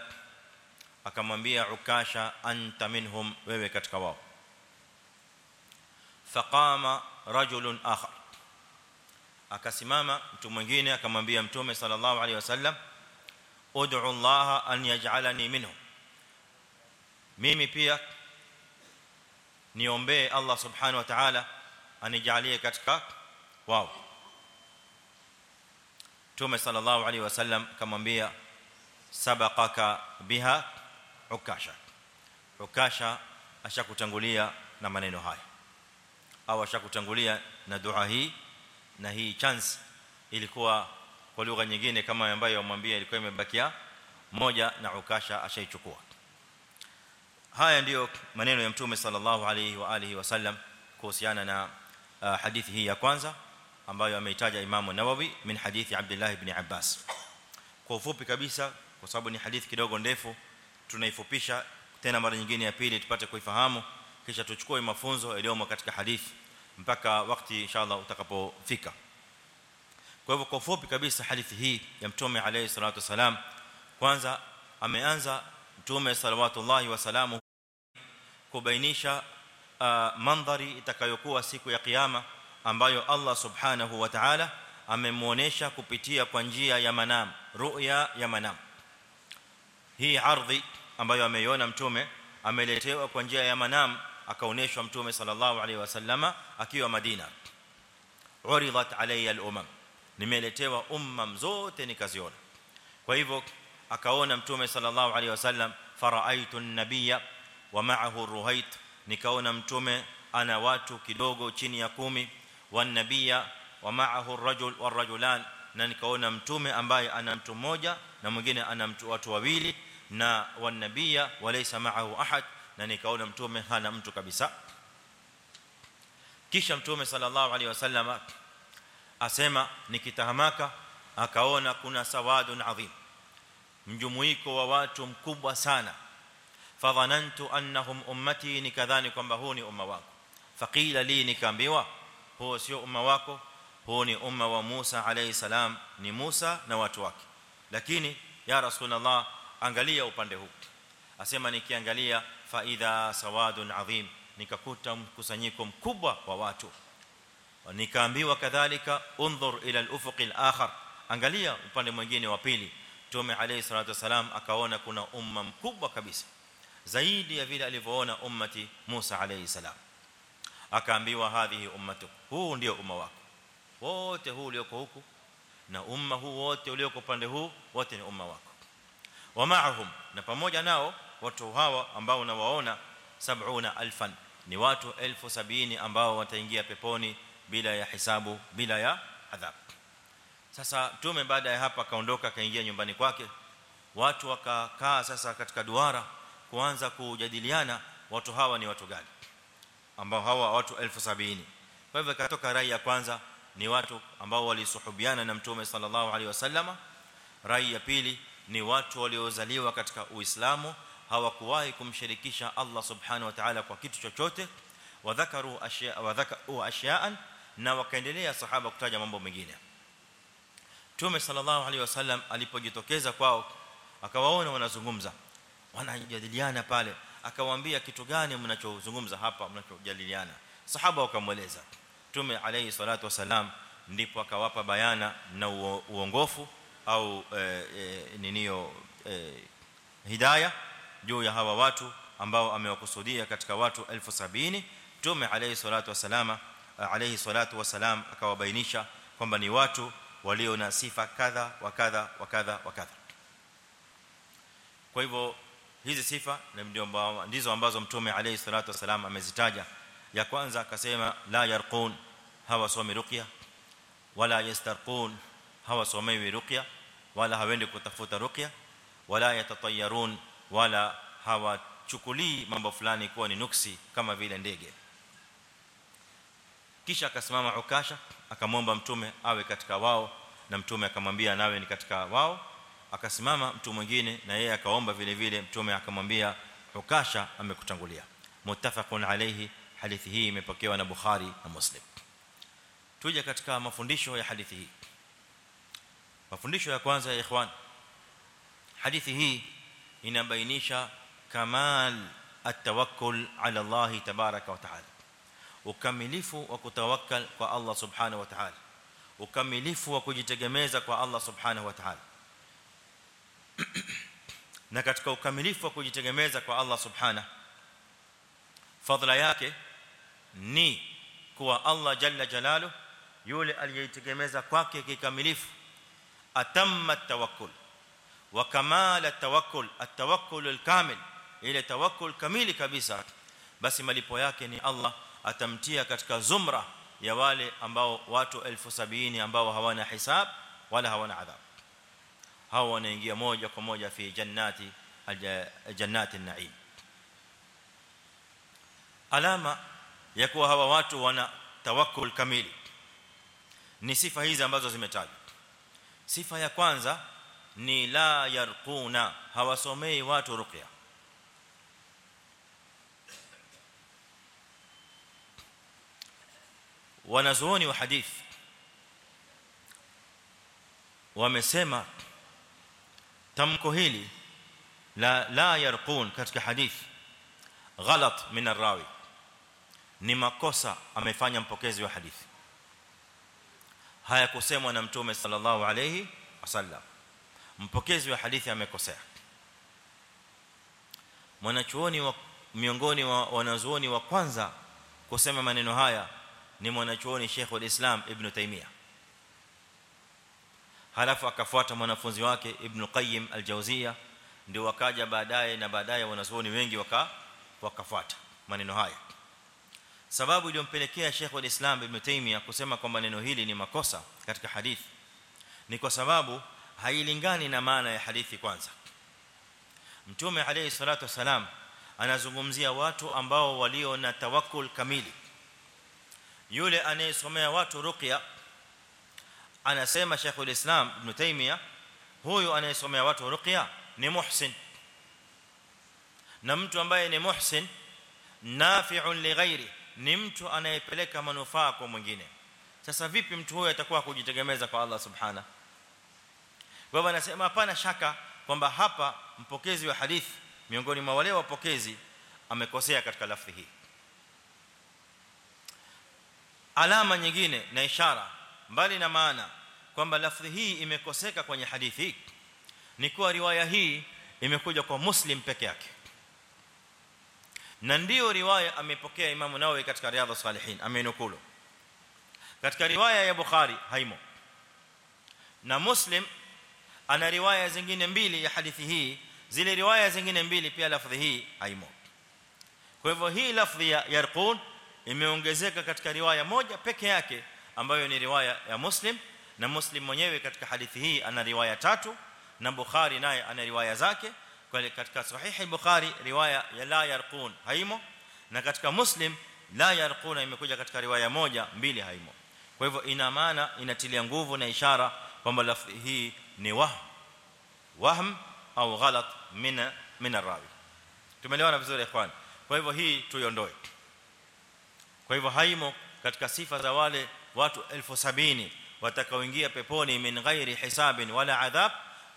Speaker 1: akamwambia ukasha anta minhum wewe katika wao faqama rajulun akhar akasimama mtu mwingine akamwambia mtume sallallahu alaihi wasallam ud'u Allah an yaj'alani minhum mimi pia niombe Allah subhanahu wa ta'ala anijalie katika wao. Mtume sallallahu alaihi wasallam kamwambia sabaqaka biha ukasha. Ukasha ashakutangulia na maneno haya. Au ashakutangulia na dua hii na hii chance ilikuwa kwa lugha nyingine kama ambayo amwambia ilikuwa imebakia moja na ukasha ashaichukua haya ndiyo maneno ya mtume sallallahu alayhi wa alihi wasallam kuhusiana na hadithi hii ya kwanza ambayo ameitaja Imam Nawawi min hadithi Abdullah ibn Abbas. Kwa ufupi kabisa kwa sababu ni hadithi kidogo ndefu tunaifupisha tena mara nyingine ya pili tupate kuifahamu kisha tuchukue mafunzo yaliyomo katika hadithi mpaka wakati inshallah utakapofika. Kwa hivyo kwa ufupi kabisa hadithi hii ya mtume alayhi salatu wasalam kwanza ameanza mtume salawatullahi wasalamu kubainisha mandhari itakayokuwa siku ya kiyama ambayo Allah subhanahu wa ta'ala amemuonesha kupitia kwa njia ya manam ru'ya ya manam hii ardhi ambayo ameiona mtume ameletewa kwa njia ya manam akaoneshwa mtume sallallahu alaihi wasallama akiwa Madina uridat alayya al-umam nimeletewa umma zote nikaziona kwa hivyo akaona mtume sallallahu alaihi wasallam faraaitu an-nabiyya wa ma'ahu nikaona mtume ana watu kidogo chini ya 10 wan nabiyya wa ma'ahu ar-rajul war-rajulan na nikaona mtume ambaye ana mtu mmoja na mwingine ana mtu watu wawili na wanabia walaysa ma'ahu ahad na nikaona mtume hana mtu kabisa kisha mtume sallallahu alaihi wasallam asema nikitahamaka akaona kuna sawadun adhim mjumuiko wa watu mkubwa sana fadhanantu annahum ummati nikadhani kwamba huu ni umma wako faqila li nikaambiwa huo sio umma wako huu ni umma wa Musa alayhi salam ni Musa na watu wake lakini ya rasulullah angalia upande huu asema nikiangalia fa idha sawadun adhim nikakuta mkusanyiko mkubwa wa watu nikaambiwa kadhalika unzur ila al-ufuq al-akhar angalia upande mwingine wa pili tume alayhi salatu wasalam akaona kuna umma mkubwa kabisa zaidi ya vile alivyoona ummati Musa alayhi salam. Akaambiwa hadhihi ummatu huu ndio umma wako. Wote huu ulioko huku na umma huu wote ulioko pande huu wote ni umma wako. Wa ma'ahum na pamoja nao watu hawa ambao unawaona 70000 ni watu 1070 ambao wataingia peponi bila ya hisabu bila ya adhabu. Sasa tume baada ya hapa kaondoka kaingia nyumbani kwake. Watu wakakaa sasa katika duara kuanza kujadiliana watu hawa ni watu gani? Ambao hawa watu 1070 kwa hivyo katoka rai ya kwanza ni watu ambao walisuhubiana na mtume sallallahu alaihi wasallama rai ya pili ni watu waliozaliwa katika uislamu hawakuwahi kumshirikisha Allah subhanahu wa ta'ala kwa kitu chochote. Wadhakaru ashya wadhakaru ashyaan na wakaendelea sahaba kutaja mambo mengine. Mtume sallallahu alaihi wasallam alipojitokeza kwao akawaona wanazungumza wanajadiliana pale akawaambia kitu gani mnachozungumza hapa mnachojadiliana. Sahaba wakamweleza tume alayhi salatu wasalam ndipo akawapa bayana na uongofu au e, e, ninio e, hidayah juu ya hawa watu ambao amewakusudia katika watu 1070 tume alayhi salatu wasalama alayhi salatu wasalam akawabainisha kwamba ni watu walio na sifa kadha wa kadha wa kadha wa kadha. Kwa hivyo hizi sifa ndizo ambazo mtume alayhi salatu wasalam amezitaja. Ya kwanza akasema la yarqun hawasomi ruqya. Wala yastarqun hawasomi ruqya. Wala hawendi kutafuta ruqya. Wala yatatayyarun wala hawachukulii mambo fulani kuwa ni nuksi kama vile ndege. Kisha akasimama ukasha akamwomba mtume awe katika wao na mtume akamwambia nawe ni katika wao akasimama mtu mwingine na yeye akaomba vile vile mtume akamwambia ukasha amekutangulia muttafaqun alayhi hadithi hii imepokewa na bukhari na muslim tuje katika mafundisho ya hadithi hii mafundisho ya kwanza ya ikhwan hadithi hii inabainisha kamal at-tawakkul ala Allah tabaraka wa taala ukamilifu wa kutawakkal kwa Allah subhanahu wa ta'ala ukamilifu wa kujitegemeza kwa Allah subhanahu wa ta'ala na katika ukamilifu wa kujitegemeza kwa Allah subhanahu fadhila yake ni kuwa Allah jalla jalalu yule aliyejitegemeza kwake kikamilifu atamma tawakkul wa kamal at-tawakkul at-tawakkul al-kamil ile tawakkul kamili kabisa basi malipo yake ni Allah atamtia katika zumra ya wale ambao watu 1070 ambao hawana hisab wala hawana adhab hao wanaingia moja kwa moja fi jannati jannati an-na'im alama ya kuwa hawa watu wana tawakkul kamili ni sifa hizi ambazo zimetajwa sifa ya kwanza ni la yarquna hawasomei watu ruqya wanazuoni wa hadithi wamesema tamko hili la la yarqun katika hadithi ghalat min arrawi ni makosa amefanya mpokezi wa hadithi haya kusemwa na mtume sallallahu alayhi wasallam mpokezi wa hadithi amekosea mwanachuoni wa miongoni wa wanazuoni wa kwanza kusema maneno haya ni mwanachuoni Sheikh al-Islam Ibn Taymiyyah halafu akafuata mwanafunzi wake Ibn Qayyim al-jawziya ndio wakaja baadaye na baadaye wanazuoni wengi waka wakafuata maneno haya. Sababu iliyompelekea Sheikh al-Islam Ibn Taymiyyah kusema kwamba neno hili ni makosa katika hadithi ni kwa sababu hailingani na maana ya hadithi kwanza. Mtume alayhi salatu wasalam anazungumzia watu ambao walio na tawakkul kamili. Yule anayesomea watu ruqya anasema Sheikh ulislam Ibn Taymiyyah huyu anayesomea watu ruqya ni muhsin. Na mtu ambaye ni muhsin nafi'un li ghairi ni mtu anayepeleka manufaa kwa mwingine. Sasa vipi mtu huyo atakuwa kujitegemeza kwa Allah subhana kwa hivyo anasema hapana shaka kwamba hapa mpokezi wa hadithi miongoni mwa wale wapokezi amekosea katika lafzi hii. Alama nyingine na ishara mbali na maana kwamba lafzi hii imekoseka kwenye hadithi hii ni kuwa riwaya hii imekuja kwa muslim peke yake. Na ndio riwaya amepokea imamu Nawawi katika Riyadhus Salihin amenukulu katika riwaya ya Bukhari haimo. Na Muslim ana riwaya zingine mbili ya hadithi hii zile riwaya zingine mbili pia lafdhi hii haimo. Kwa hivyo hii lafdhi ya yarqun imeongezeka katika riwaya moja peke yake ambayo ni riwaya ya Muslim na Muslim mwenyewe katika hadithi hii ana riwaya tatu na Bukhari naye ana riwaya zake. Kwa katika sahihi bukhari riwaya ya la yarqun haimo na katika muslim la yarquna imekuja katika riwaya moja mbili haimo. Kwa hivyo ina maana inatilia nguvu na ishara kwamba lafzi hii ni wahm. Wahm au ghalat min min arawi tumeelewana vizuri ikhwan? Kwa hivyo hii tuiondoe. Kwa hivyo haimo katika sifa za wale watu 1070 watakaoingia peponi min ghairi hisabin wala adhab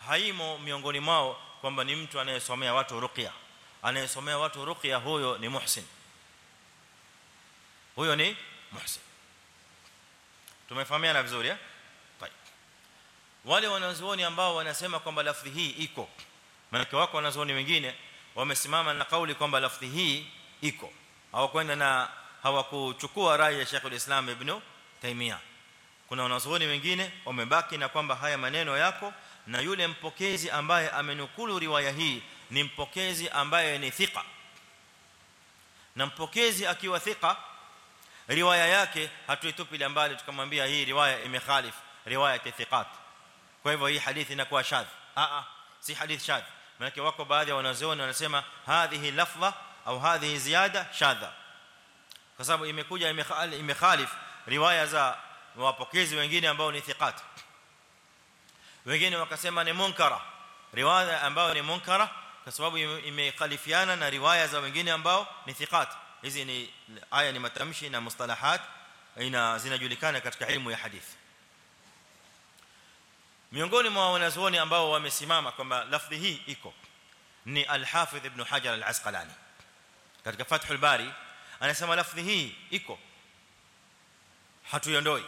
Speaker 1: haimo miongoni mwao kwamba ni mtu anayesomea watu ruqya anayesomea watu ruqya huyo ni muhsin huyo ni muhsin tumefahamiana vizuri eh طيب wale wanazuoni ambao wanasema kwamba lafzi hii iko maana wako wanazuoni wengine wamesimama na kauli kwamba lafzi hii iko hawakwenda na hawakuchukua rai ya Sheikh al-Islam Ibn Taymiyyah kuna wanazuoni wengine wamebaki na kwamba haya maneno yako na yule mpokezi ambaye amenukulu riwaya hii ni mpokezi ambaye ni thika na mpokezi akiwa thika riwaya yake hatuitupi mbali tukamwambia hii riwaya imekhalif riwaya ya thiqat kwa hivyo hii hadithi inakuwa shadh a a si hadith shadh maana wako baadhi ya wanazuoni wanasema hadhihi lafdha au hadhihi ziyada shadha kwa sababu imekuja imekhalif riwaya za wapokezi wengine ambao ni thiqat wengine wakasema ni munkara riwaya ambayo ni munkara kwa sababu imekhalifiana na riwaya za wengine ambao ni thiqat hizi ni aya ni matamshi na mustalahat ina zinajulikana katika elimu ya hadithi miongoni mwa wanazuoni ambao wamesimama kwamba lafdhi hii iko ni al-Hafidh Ibn Hajar al-Asqalani katika Fathul Bari anasema lafdhi hii iko hatuiondoi.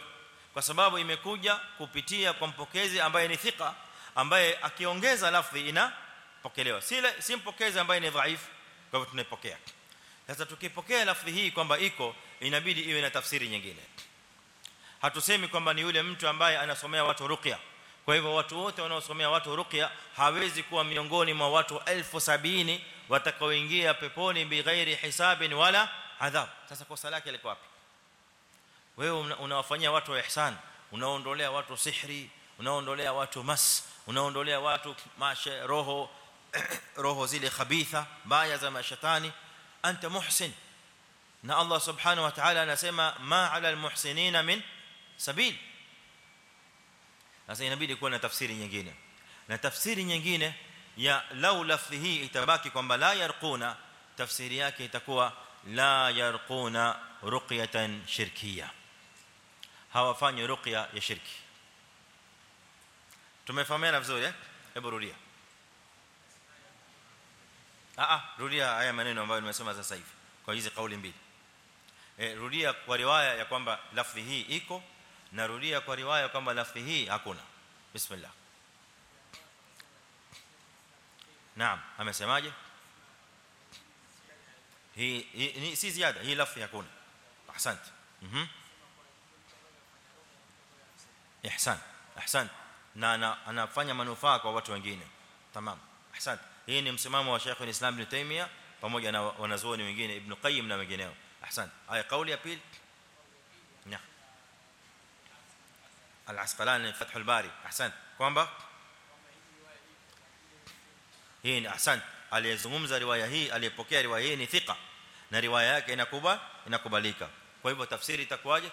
Speaker 1: Kwa sababu imekuja kupitia kwa mpokezi ambaye ni thika ambaye akiongeza lafdhi inapokelewa. Si si mpokezi ambaye ni dhaifu kwa hivyo tunaipokea. Sasa tukipokea lafzi hii kwamba iko inabidi iwe na tafsiri nyingine. Hatusemi kwamba ni yule mtu ambaye anasomea watu ruqya. Kwa hivyo watu wote wanaosomea watu ruqya hawezi kuwa miongoni mwa watu 1070 watakaoingia peponi bighairi hisabin wala adhab. Sasa kosa lake liko wapi wewe unawafanyia watu wa ihsan unaondolea watu sihri unaondolea watu mas unaondolea watu mashe roho roho zile khabitha mbaya za mashaitani anta muhsin na Allah subhanahu wa ta'ala anasema ma 'ala almuhsinina min sabil sasa inabidi kuwa na tafsiri nyingine na tafsiri nyingine ya lau lafdhi hii itabaki kwamba la yarquna tafsiri yake itakuwa la yarquna ruqyatan shirkiyah hawafanyi ruqya ya shirki tumefahamiana vizuri eh hebu rudia ah ah rudia haya maneno ambayo nimesema sasa hivi kwa hizi kauli mbili eh rudia kwa riwaya ya kwamba lafzi hii iko na rudia kwa riwaya kwamba lafzi hii hakuna bismillah naam amesemaje hii si ziada hii lafzi hakuna ahsante mhm ihsan ahsan na anafanya manufaa kwa watu wengine tamam ahsan hii ni msimamo wa Sheikh al-Islam Ibn Taymiyyah pamoja na wanazuoni wengine Ibn Qayyim na wengineo ahsan aya kauli ya pili na al-asqalani fathul bari ahsan kwamba hii ni ahsan aliyezungumza riwaya hii aliyepokea riwaya hii ni thika na riwaya yake inakuba inakubalika kwa hivyo tafsiri itakuwaje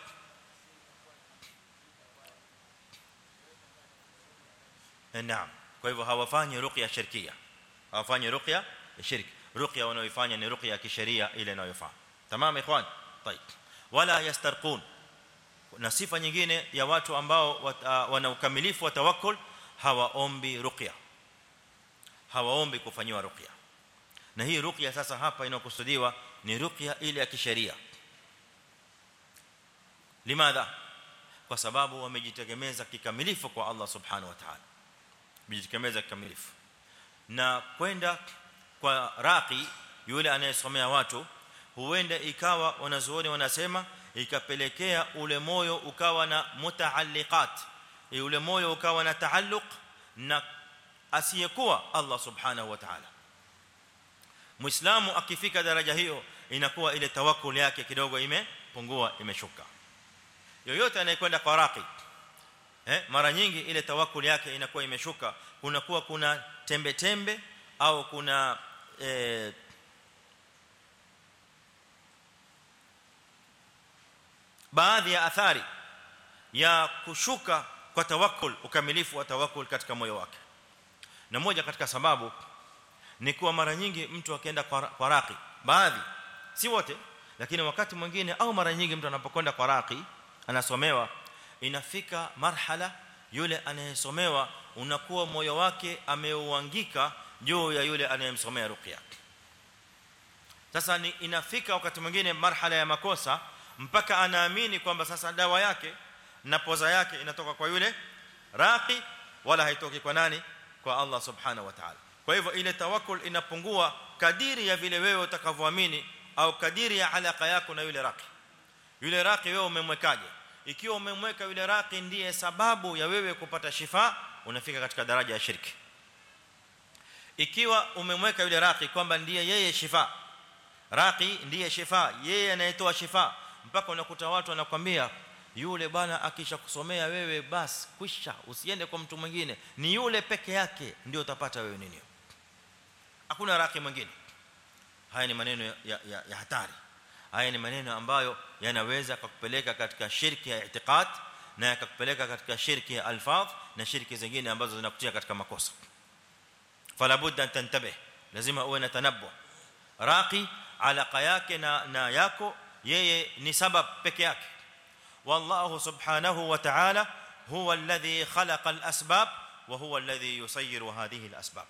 Speaker 1: naam kwa hivyo hawafanyi ruqya shirkia hawafanyi ruqya ya shirki ruqya wanaoifanya ni ruqya ya kisheria ile inayofaa tamam ikhwan طيب wala yastarqun na sifa nyingine ya watu ambao wana ukamilifu wa tawakkul hawaombi ruqya hawaombi kufanywa ruqya na hii ruqya sasa hapa inakusudiwa ni ruqya ile ya kisheria limadha kwa sababu wamejitegemeza kikamilifu kwa Allah subhanahu wa ta'ala wamejitegemeza kikamilifu na kwenda kwa raqi yule anayesomea watu huenda ikawa wanazuoni wanasema ikapelekea ule moyo ukawa na mutaalliqat ule moyo ukawa na taalluq na asiyekuwa Allah subhanahu wa ta'ala muislamu akifika daraja hiyo inakuwa ile tawakkul yake kidogo imepungua imeshuka yoyote anayekwenda kwa raqi eh mara nyingi ile tawakkul yake inakuwa imeshuka. Kunakuwa kuna tembe tembe au kuna eh, baadhi ya athari ya kushuka kwa tawakkul ukamilifu wa tawakkul katika moyo wake. Na moja katika sababu ni kuwa mara nyingi mtu akienda kwa raqi baadhi si wote lakini wakati mwingine au mara nyingi mtu anapokwenda kwa raqi anasomewa inafika marhala yule anayesomewa unakuwa moyo wake ameuangika juu ya yule anayemsomea ruqya sasa ni inafika wakati mwingine marhala ya makosa mpaka anaamini kwamba sasa dawa yake na poza yake inatoka kwa yule raqi wala haitoki kwa nani? Kwa Allah subhanahu wa ta'ala. Kwa hivyo ile tawakkul inapungua kadiri ya vile wewe utakavyoamini au kadiri ya alaka yako na yule raqi. Yule raqi wewe umemwekaje ikiwa umemweka yule raqi ndiye sababu ya wewe kupata shifa unafika katika daraja ya shirki. Ikiwa umemweka yule raqi kwamba ndiye yeye shifa raqi ndiye shifa yeye anayetoa shifa mpaka unakuta watu wanakwambia yule bwana akishakusomea wewe basi kwisha usiende kwa mtu mwingine. Ni yule peke yake ndio utapata wewe nini. Hakuna raqi mwingine. Haya ni maneno ya, ya, ya hatari haya ni maneno ambayo yanaweza kukupeleka katika shirki ya i'tiqad na yakakupeleka katika shirki ya alfadh na shirki zingine ambazo zinakutia katika makosa fala budda tantabih lazima uwe na tanabbu raqi alaka yake na na yako yeye ni sabab peke yake wallahu subhanahu wa ta'ala huwa alladhi khalaqa al-asbab wa huwa alladhi yusayyiru hadhihi al-asbab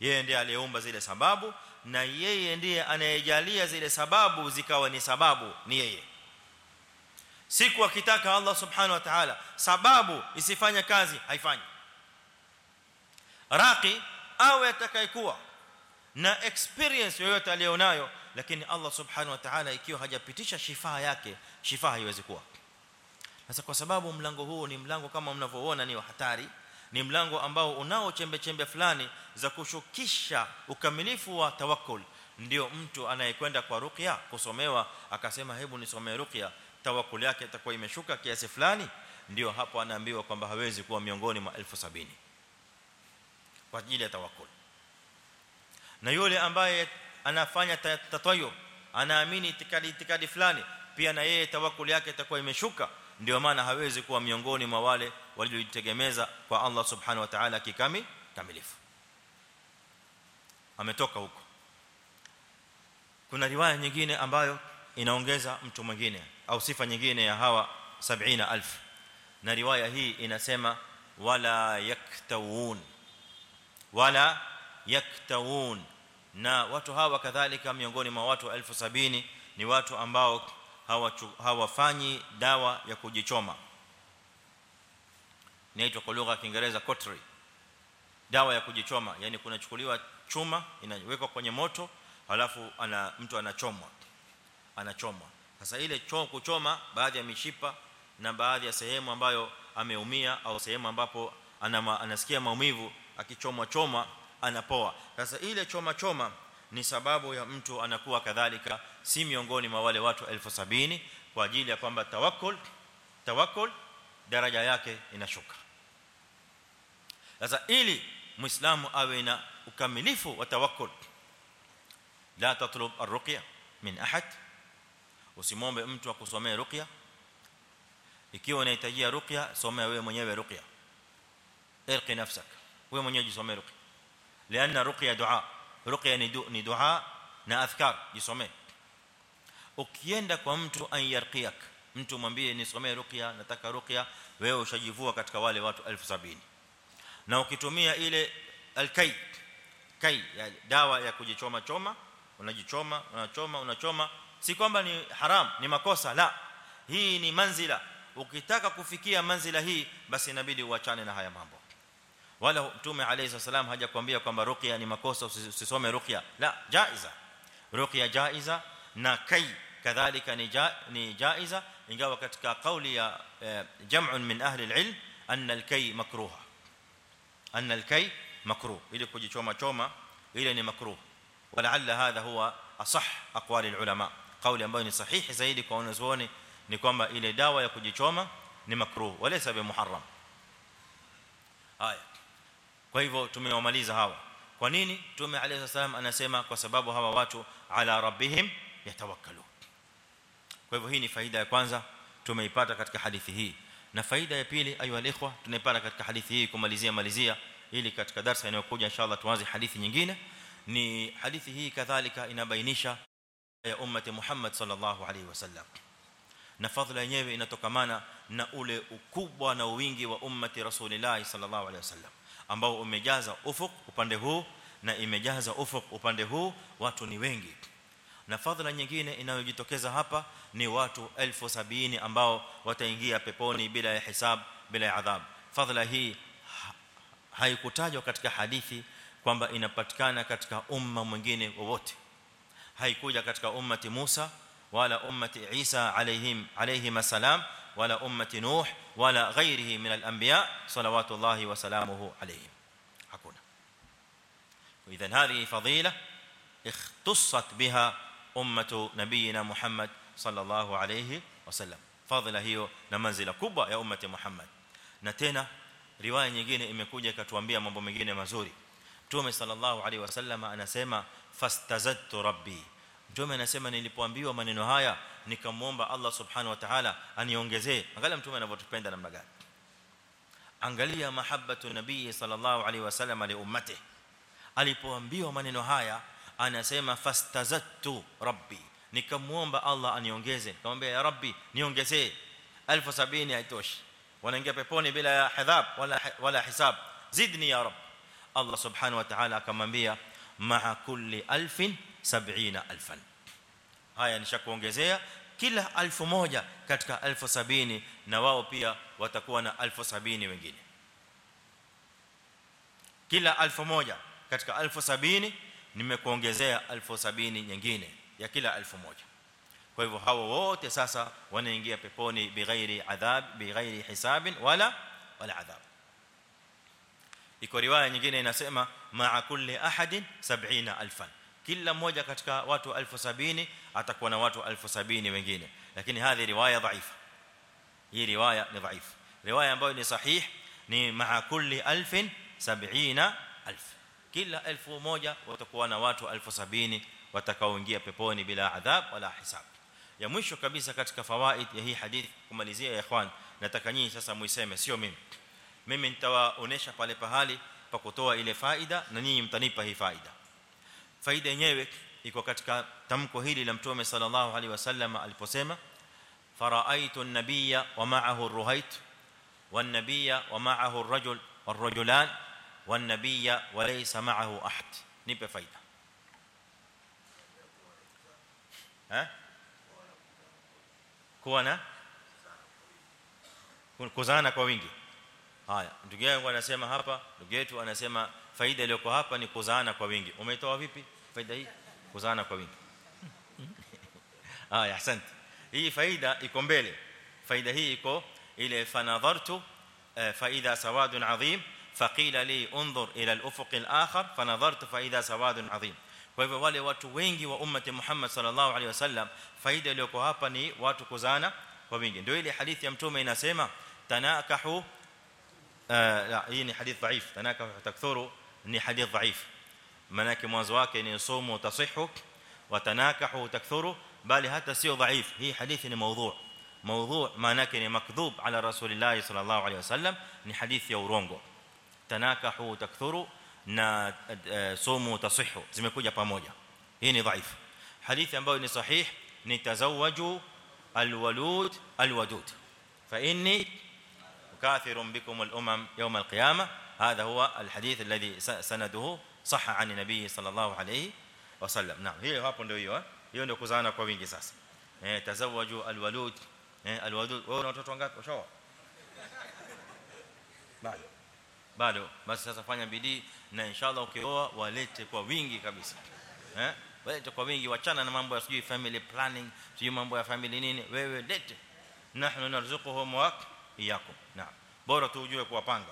Speaker 1: yeye sababu na yeye ndiye anayejalia zile sababu zikawa ni sababu ni yeye. Siku akitaka Allah subhanahu wa ta'ala sababu isifanye kazi haifanyi. Raqi awe atakayekuwa na experience yoyote alionayo lakini Allah subhanahu wa ta'ala ikiwa hajapitisha shifa yake shifa haiwezi kuwa. Sasa kwa sababu mlango huu ni mlango kama mnavyoona ni wa hatari ni mlango ambao unao chembe chembe fulani za kushukisha ukamilifu wa tawakkul. Ndio mtu anayekwenda kwa ruqya kusomewa akasema hebu nisomee ruqya tawakkul yake itakuwa imeshuka kiasi fulani. Ndio hapo anaambiwa kwamba hawezi kuwa miongoni mwa 1070 kwa ajili ya tawakkul. Na yule ambaye anafanya tatwayo anaamini itikadi itikadi fulani pia na yeye tawakkul yake itakuwa imeshuka ndio maana hawezi kuwa miongoni mwa wale waliojitegemeza kwa Allah subhanahu wa ta'ala kikami kamilifu ametoka huko. Kuna riwaya nyingine ambayo inaongeza mtu mwingine au sifa nyingine ya hawa 70000 na riwaya hii inasema wala yaktawun. Wala yaktawun. Na watu hawa kadhalika miongoni mwa watu 1070 ni watu ambao hawafanyi dawa ya kujichoma. Inaitwa kwa lugha ya Kiingereza cautery dawa ya kujichoma yani kunachukuliwa chuma inawekwa kwenye moto halafu ana mtu anachomwa. Anachomwa. Sasa ile choo kuchoma baadhi ya mishipa na baadhi ya sehemu ambayo ameumia au sehemu ambapo ana, anasikia maumivu akichomwa choma anapoa. Sasa ile choma choma ni sababu ya mtu anakuwa kadhalika si miongoni mwa wale watu 1070 kwa ajili ya kwamba tawakkul tawakkul daraja yake inashuka sasa ili muislamu awe na ukamilifu wa tawakkul la tatlub arruqya min ahad usimombe mtu akusomee ruqya ikiwa unahitajia ruqya somea wewe mwenyewe ruqya irqi nafsak wewe mwenyewe jisomee ruqya lianna ruqya dua ruqya ni dua na adhkar jisomee. Ukienda kwa mtu an yarqiyak mtu mwambie nisomee ruqya nataka ruqya wewe ushajivua katika wale watu 1070 na ukitumia ile alkai kai ya dawa ya kujichoma choma unajichoma unachoma unachoma si kwamba ni haram ni makosa la. Hii ni manzila. Ukitaka kufikia manzila hii basi inabidi uachane na haya mambo wala mtume alayhi salam hajakwambia kwamba ruqya ni makosa usisome ruqya la jaiza ruqya jaiza na kai kadhalika ni ni jaiza ingawa katika kauli ya jam'un min ahli alilm anna alkay makruha anna alkay makruh ili kujichoma choma ile ni makruh walaalla hadha huwa asah aqwali alulama kauli ambayo ni sahihi zaidi kwa wanazuoni ni kwamba ile dawa ya kujichoma ni makruh walaysa bi muharram haya kwa hivyo tumewamaliza hawa kwa nini tume alayhi salam anasema kwa sababu hawa watu ala rabbihim yatawakkalu kwa hivyo hii ni faida ya kwanza tumeipata katika hadithi hii na faida ya pili ayu alikhwa tunaipata katika hadithi hii kumalizia malizia ili katika darasa inayokuja inshallah tuanze hadithi nyingine ni hadithi hii kadhalika inabainisha ya ummati Muhammad sallallahu alaihi wasallam na fadhila yenyewe inatokamana na ule ukubwa na wingi wa ummati rasulillah sallallahu alaihi wasallam ambao umejaza ufuk upande huu na imejaza ufuk upande huu watu ni wengi. Na fadhila nyingine inayojitokeza hapa ni watu 1070 ambao wataingia peponi bila ya hisab bila ya adhab. Fadhila hii haikutajwa katika hadithi kwamba inapatikana katika umma mwingine wowote. Haikuja katika ummati Musa wala ummati Isa alayhim alayhi salam ولا أمة نوح ولا غيره من الأنبياء صلوات الله وسلامه عليهم. حقنا وإذا هذه فضيلة اختصت بها أمة نبينا محمد صلى الله عليه وسلم. فضله هي منزله كبرى يا أمة محمد. نتهنا روايه nyingine imekuja katuambia mambo mengine mazuri. Tume صلى الله عليه وسلم anasema fastazattu rabbi. Mtume anasema nilipoambiwa maneno haya nikamwomba Allah subhanahu wa ta'ala aniongezee angalia mtume anavyotupenda namna gani angalia mahabbatu nabii sallallahu alaihi wasallam li ummati alipoambiwa maneno haya anasema fastazadtu rabbi nikamwomba Allah aniongeze nikamwambia ya rabbi niongezee 1070 haitoshi wanaingia peponi bila ya hidhab wala wala hisab zidni ya rab Allah subhanahu wa ta'ala akamwambia ma'a kulli alfin 70000 haya nishakuongezea kila 1000 katika 1070 na wao pia watakuwa na 1070 wengine. Kila 1000 katika 1070 nimekuongezea 1070 nyingine ya kila 1000 kwa hivyo hao wote sasa wanaingia peponi bighairi adhab bighairi hisabin wala wala adhab. Iko riwaya nyingine inasema ma'a kulli ahadin 70000 kila mmoja katika watu 1070 atakuwa na watu 1070 wengine lakini hadhi riwaya dhaifa hii riwaya ni dhaifu riwaya ambayo ni sahih ni ma'a kulli 1000 70000 kila 1000 watakuwa na watu 1070 watakaoingia peponi bila adhab wala hisab ya mwisho kabisa katika fawaid ya hii hadithi kumalizia ya ikhwan nataka nyinyi sasa muiseme sio mimi mimi nitawaonesha pale pahali pa kutoa ile faida na nyinyi mtanipa hii faida faida yenyewe iko katika tamko hili la mtume sallallahu alaihi wasallam aliposema faraaitu an-nabiyya wa ma'ahu ar-ruhayt wan-nabiyya wa ma'ahu ar-rajul war-rajulan wan-nabiyya wa laysa ma'ahu ahad nipe faida eh kuwa na kuzana kwa wingi haya ndugu yangu anasema hapa ndugu yetu anasema faida iliyoko hapa ni kuzaana kwa wingi umetoa vipi faida hii kuzaana kwa wingi haya asante hii faida iko mbele faida hii iko ile fanadhartu faida sawadun adhim faqila li unzur ila al-ufuq al-akhar fanadhartu faida sawadun adhim kwa hivyo wale watu wengi wa ummati Muhammad sallallahu alaihi wasallam faida iliyoko hapa ni watu kuzana kwa wingi ndio ile hadithi ya mtume inasema tanakahu la hii ni hadith dhaif tanakahu takthuru ni hadith dhaif manake mwanzo wake ni somo tasihhu wa tanakahu takthuru bali hata sio dhaif hii hadithi ni mawdhu' mawdhu' manake ni makdhub ala rasulillah sallallahu alaihi wasallam ni hadithi ya urongo tanakahu takthuru na somo tasihhu zimekuja pamoja hii ni dhaif hadithi ambayo ni sahih ni tazawwaju alwalud alwadud fa inni مكاثر بكم الامم يوم القيامه هذا هو الحديث الذي سنده صح عن النبي صلى الله عليه وسلم نعم hiyo hapo ndio hiyo hiyo ndio kuzana kwa wingi sasa eh tazawwaju alwalud eh alwadud wewe una watoto wangapi ushaoa bado bado basi sasa fanya bidii na inshallah ukioa walete kwa wingi kabisa eh walete kwa wingi wachana na mambo ya sijui family planning sijui mambo ya family nini wewe lete nahnu narzuquhum wa iyakum naam bora tu ujue kuwapanga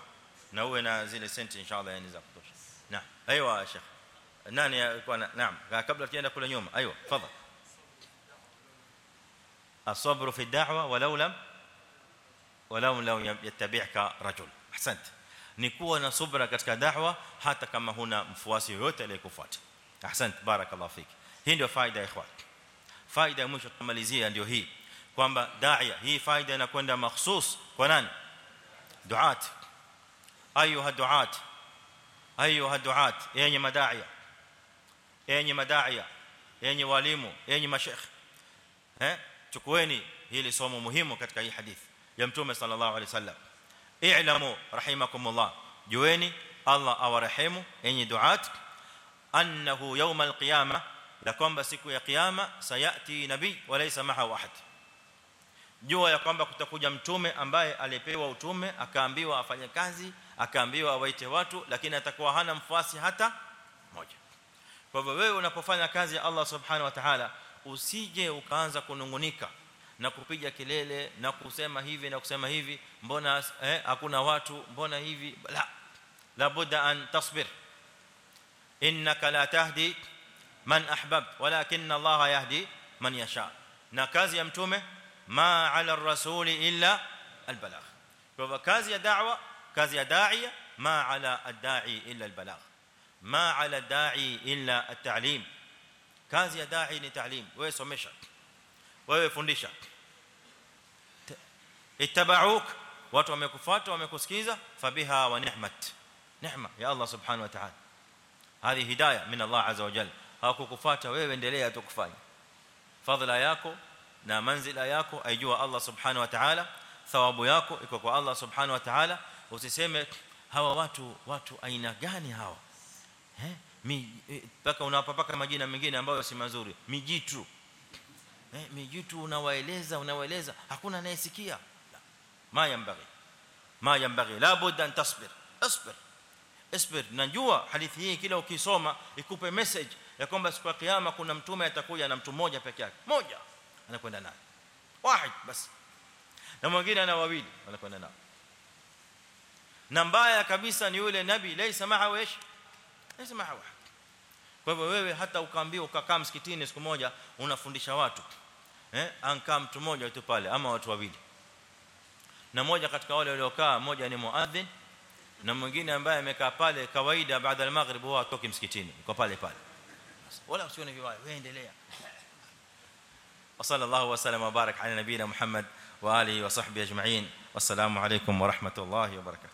Speaker 1: na uwe na zile senti inshallah yani za kutosha naam aiywa sheikh nani alikuwa naam kabla tuenda kule nyuma aiywa tafadhali الصبر في الدعوه ولو لم ولو لم يتبعك رجل احسنت ni kuwa na subra katika da'wa hata kama huna mfuasi yoyote aliyekufuata ahsant barakallahu fiki hii ndio faida ikhwan faida mwisho tumalizia ndio hii kwamba da'iya hii faida inakwenda mahsus kwa nani duat أيها الدعات أيها الدعات أيني مداعية أيني مداعية أيني والمو أيني مشايخ ها؟ تشكويني هيلي صومو مهمو ketika اي حديث يا متومة صلى الله عليه وسلم. اعلموا رحمكم الله. جويني الله أو رحمه أيني دعات أنه يوم القيامة لكم بسيكو يا قيامة سيأتي نبي وليس معه أحد. jua ya kwamba kutakuja mtume ambaye alipewa utume akaambiwa afanye kazi akaambiwa awaite watu lakini atakuwa hana mfuasi hata moja kwa hivyo wewe unapofanya kazi ya Allah subhanahu wa ta'ala usije ukaanza kunungunika na kupiga kelele na kusema hivi na kusema hivi mbona eh hakuna watu mbona hivi la labda an tasbir innaka la tahdi man ahbab walakin Allah yahdi man yasha na kazi ya mtume ma ala ar-rasul illa al-balagh kwa hivyo kazi ya da'wa kazi ya da'iya ma ala ad-da'i illa al-balagh ma ala ad-da'i illa at-ta'lim kazi ya da'i ni ta'lim wewe fundisha ittaba'uk watu wamekufuata wamekusikiza fabiha wa ni'mat neema ya Allah subhanahu wa ta'ala hadi hidayah min Allah azza wa jalla hakukufuata wewe endelea tu kufanya fadhila yako na manzila yako aijua Allah subhanahu wa ta'ala thawabu yako iko kwa Allah subhanahu wa ta'ala usiseme hawa watu watu aina gani hawa? Eh mpaka unapapaka majina mengine ambayo si mazuri. Mijitu. Eh mijitu unawaeleza unawaeleza. Hakuna anayesikia. Ma yambaghi ma yambaghi la budda an tasbir. Asbir asbir najua hadithi hii kila ukisoma ikupe message ya kwamba siku ya kiyama kuna mtume atakuja na mtu mmoja peke yake. Moja anakwenda naye. Wahid basi. Na mwingine ana wawili. Anakwenda nao na mbaya kabisa ni yule nabii laysa ma'a wish laysa ma'a wahid kwa hivyo wewe hata ukaambiwa ukakaa msikitini siku moja unafundisha watu eh ankaa mtu mmoja tu pale ama watu wawili na mmoja katika wale waliokaa mmoja ni muadhin na mwingine ambaye amekaa pale kawaida baada ya maghrib huwa atoki msikitini uko pale pale wala usione vibaya wewe endelea وصلى الله وسلم وبارك على نبينا محمد واله وصحبه اجمعين والسلام عليكم ورحمه الله وبركاته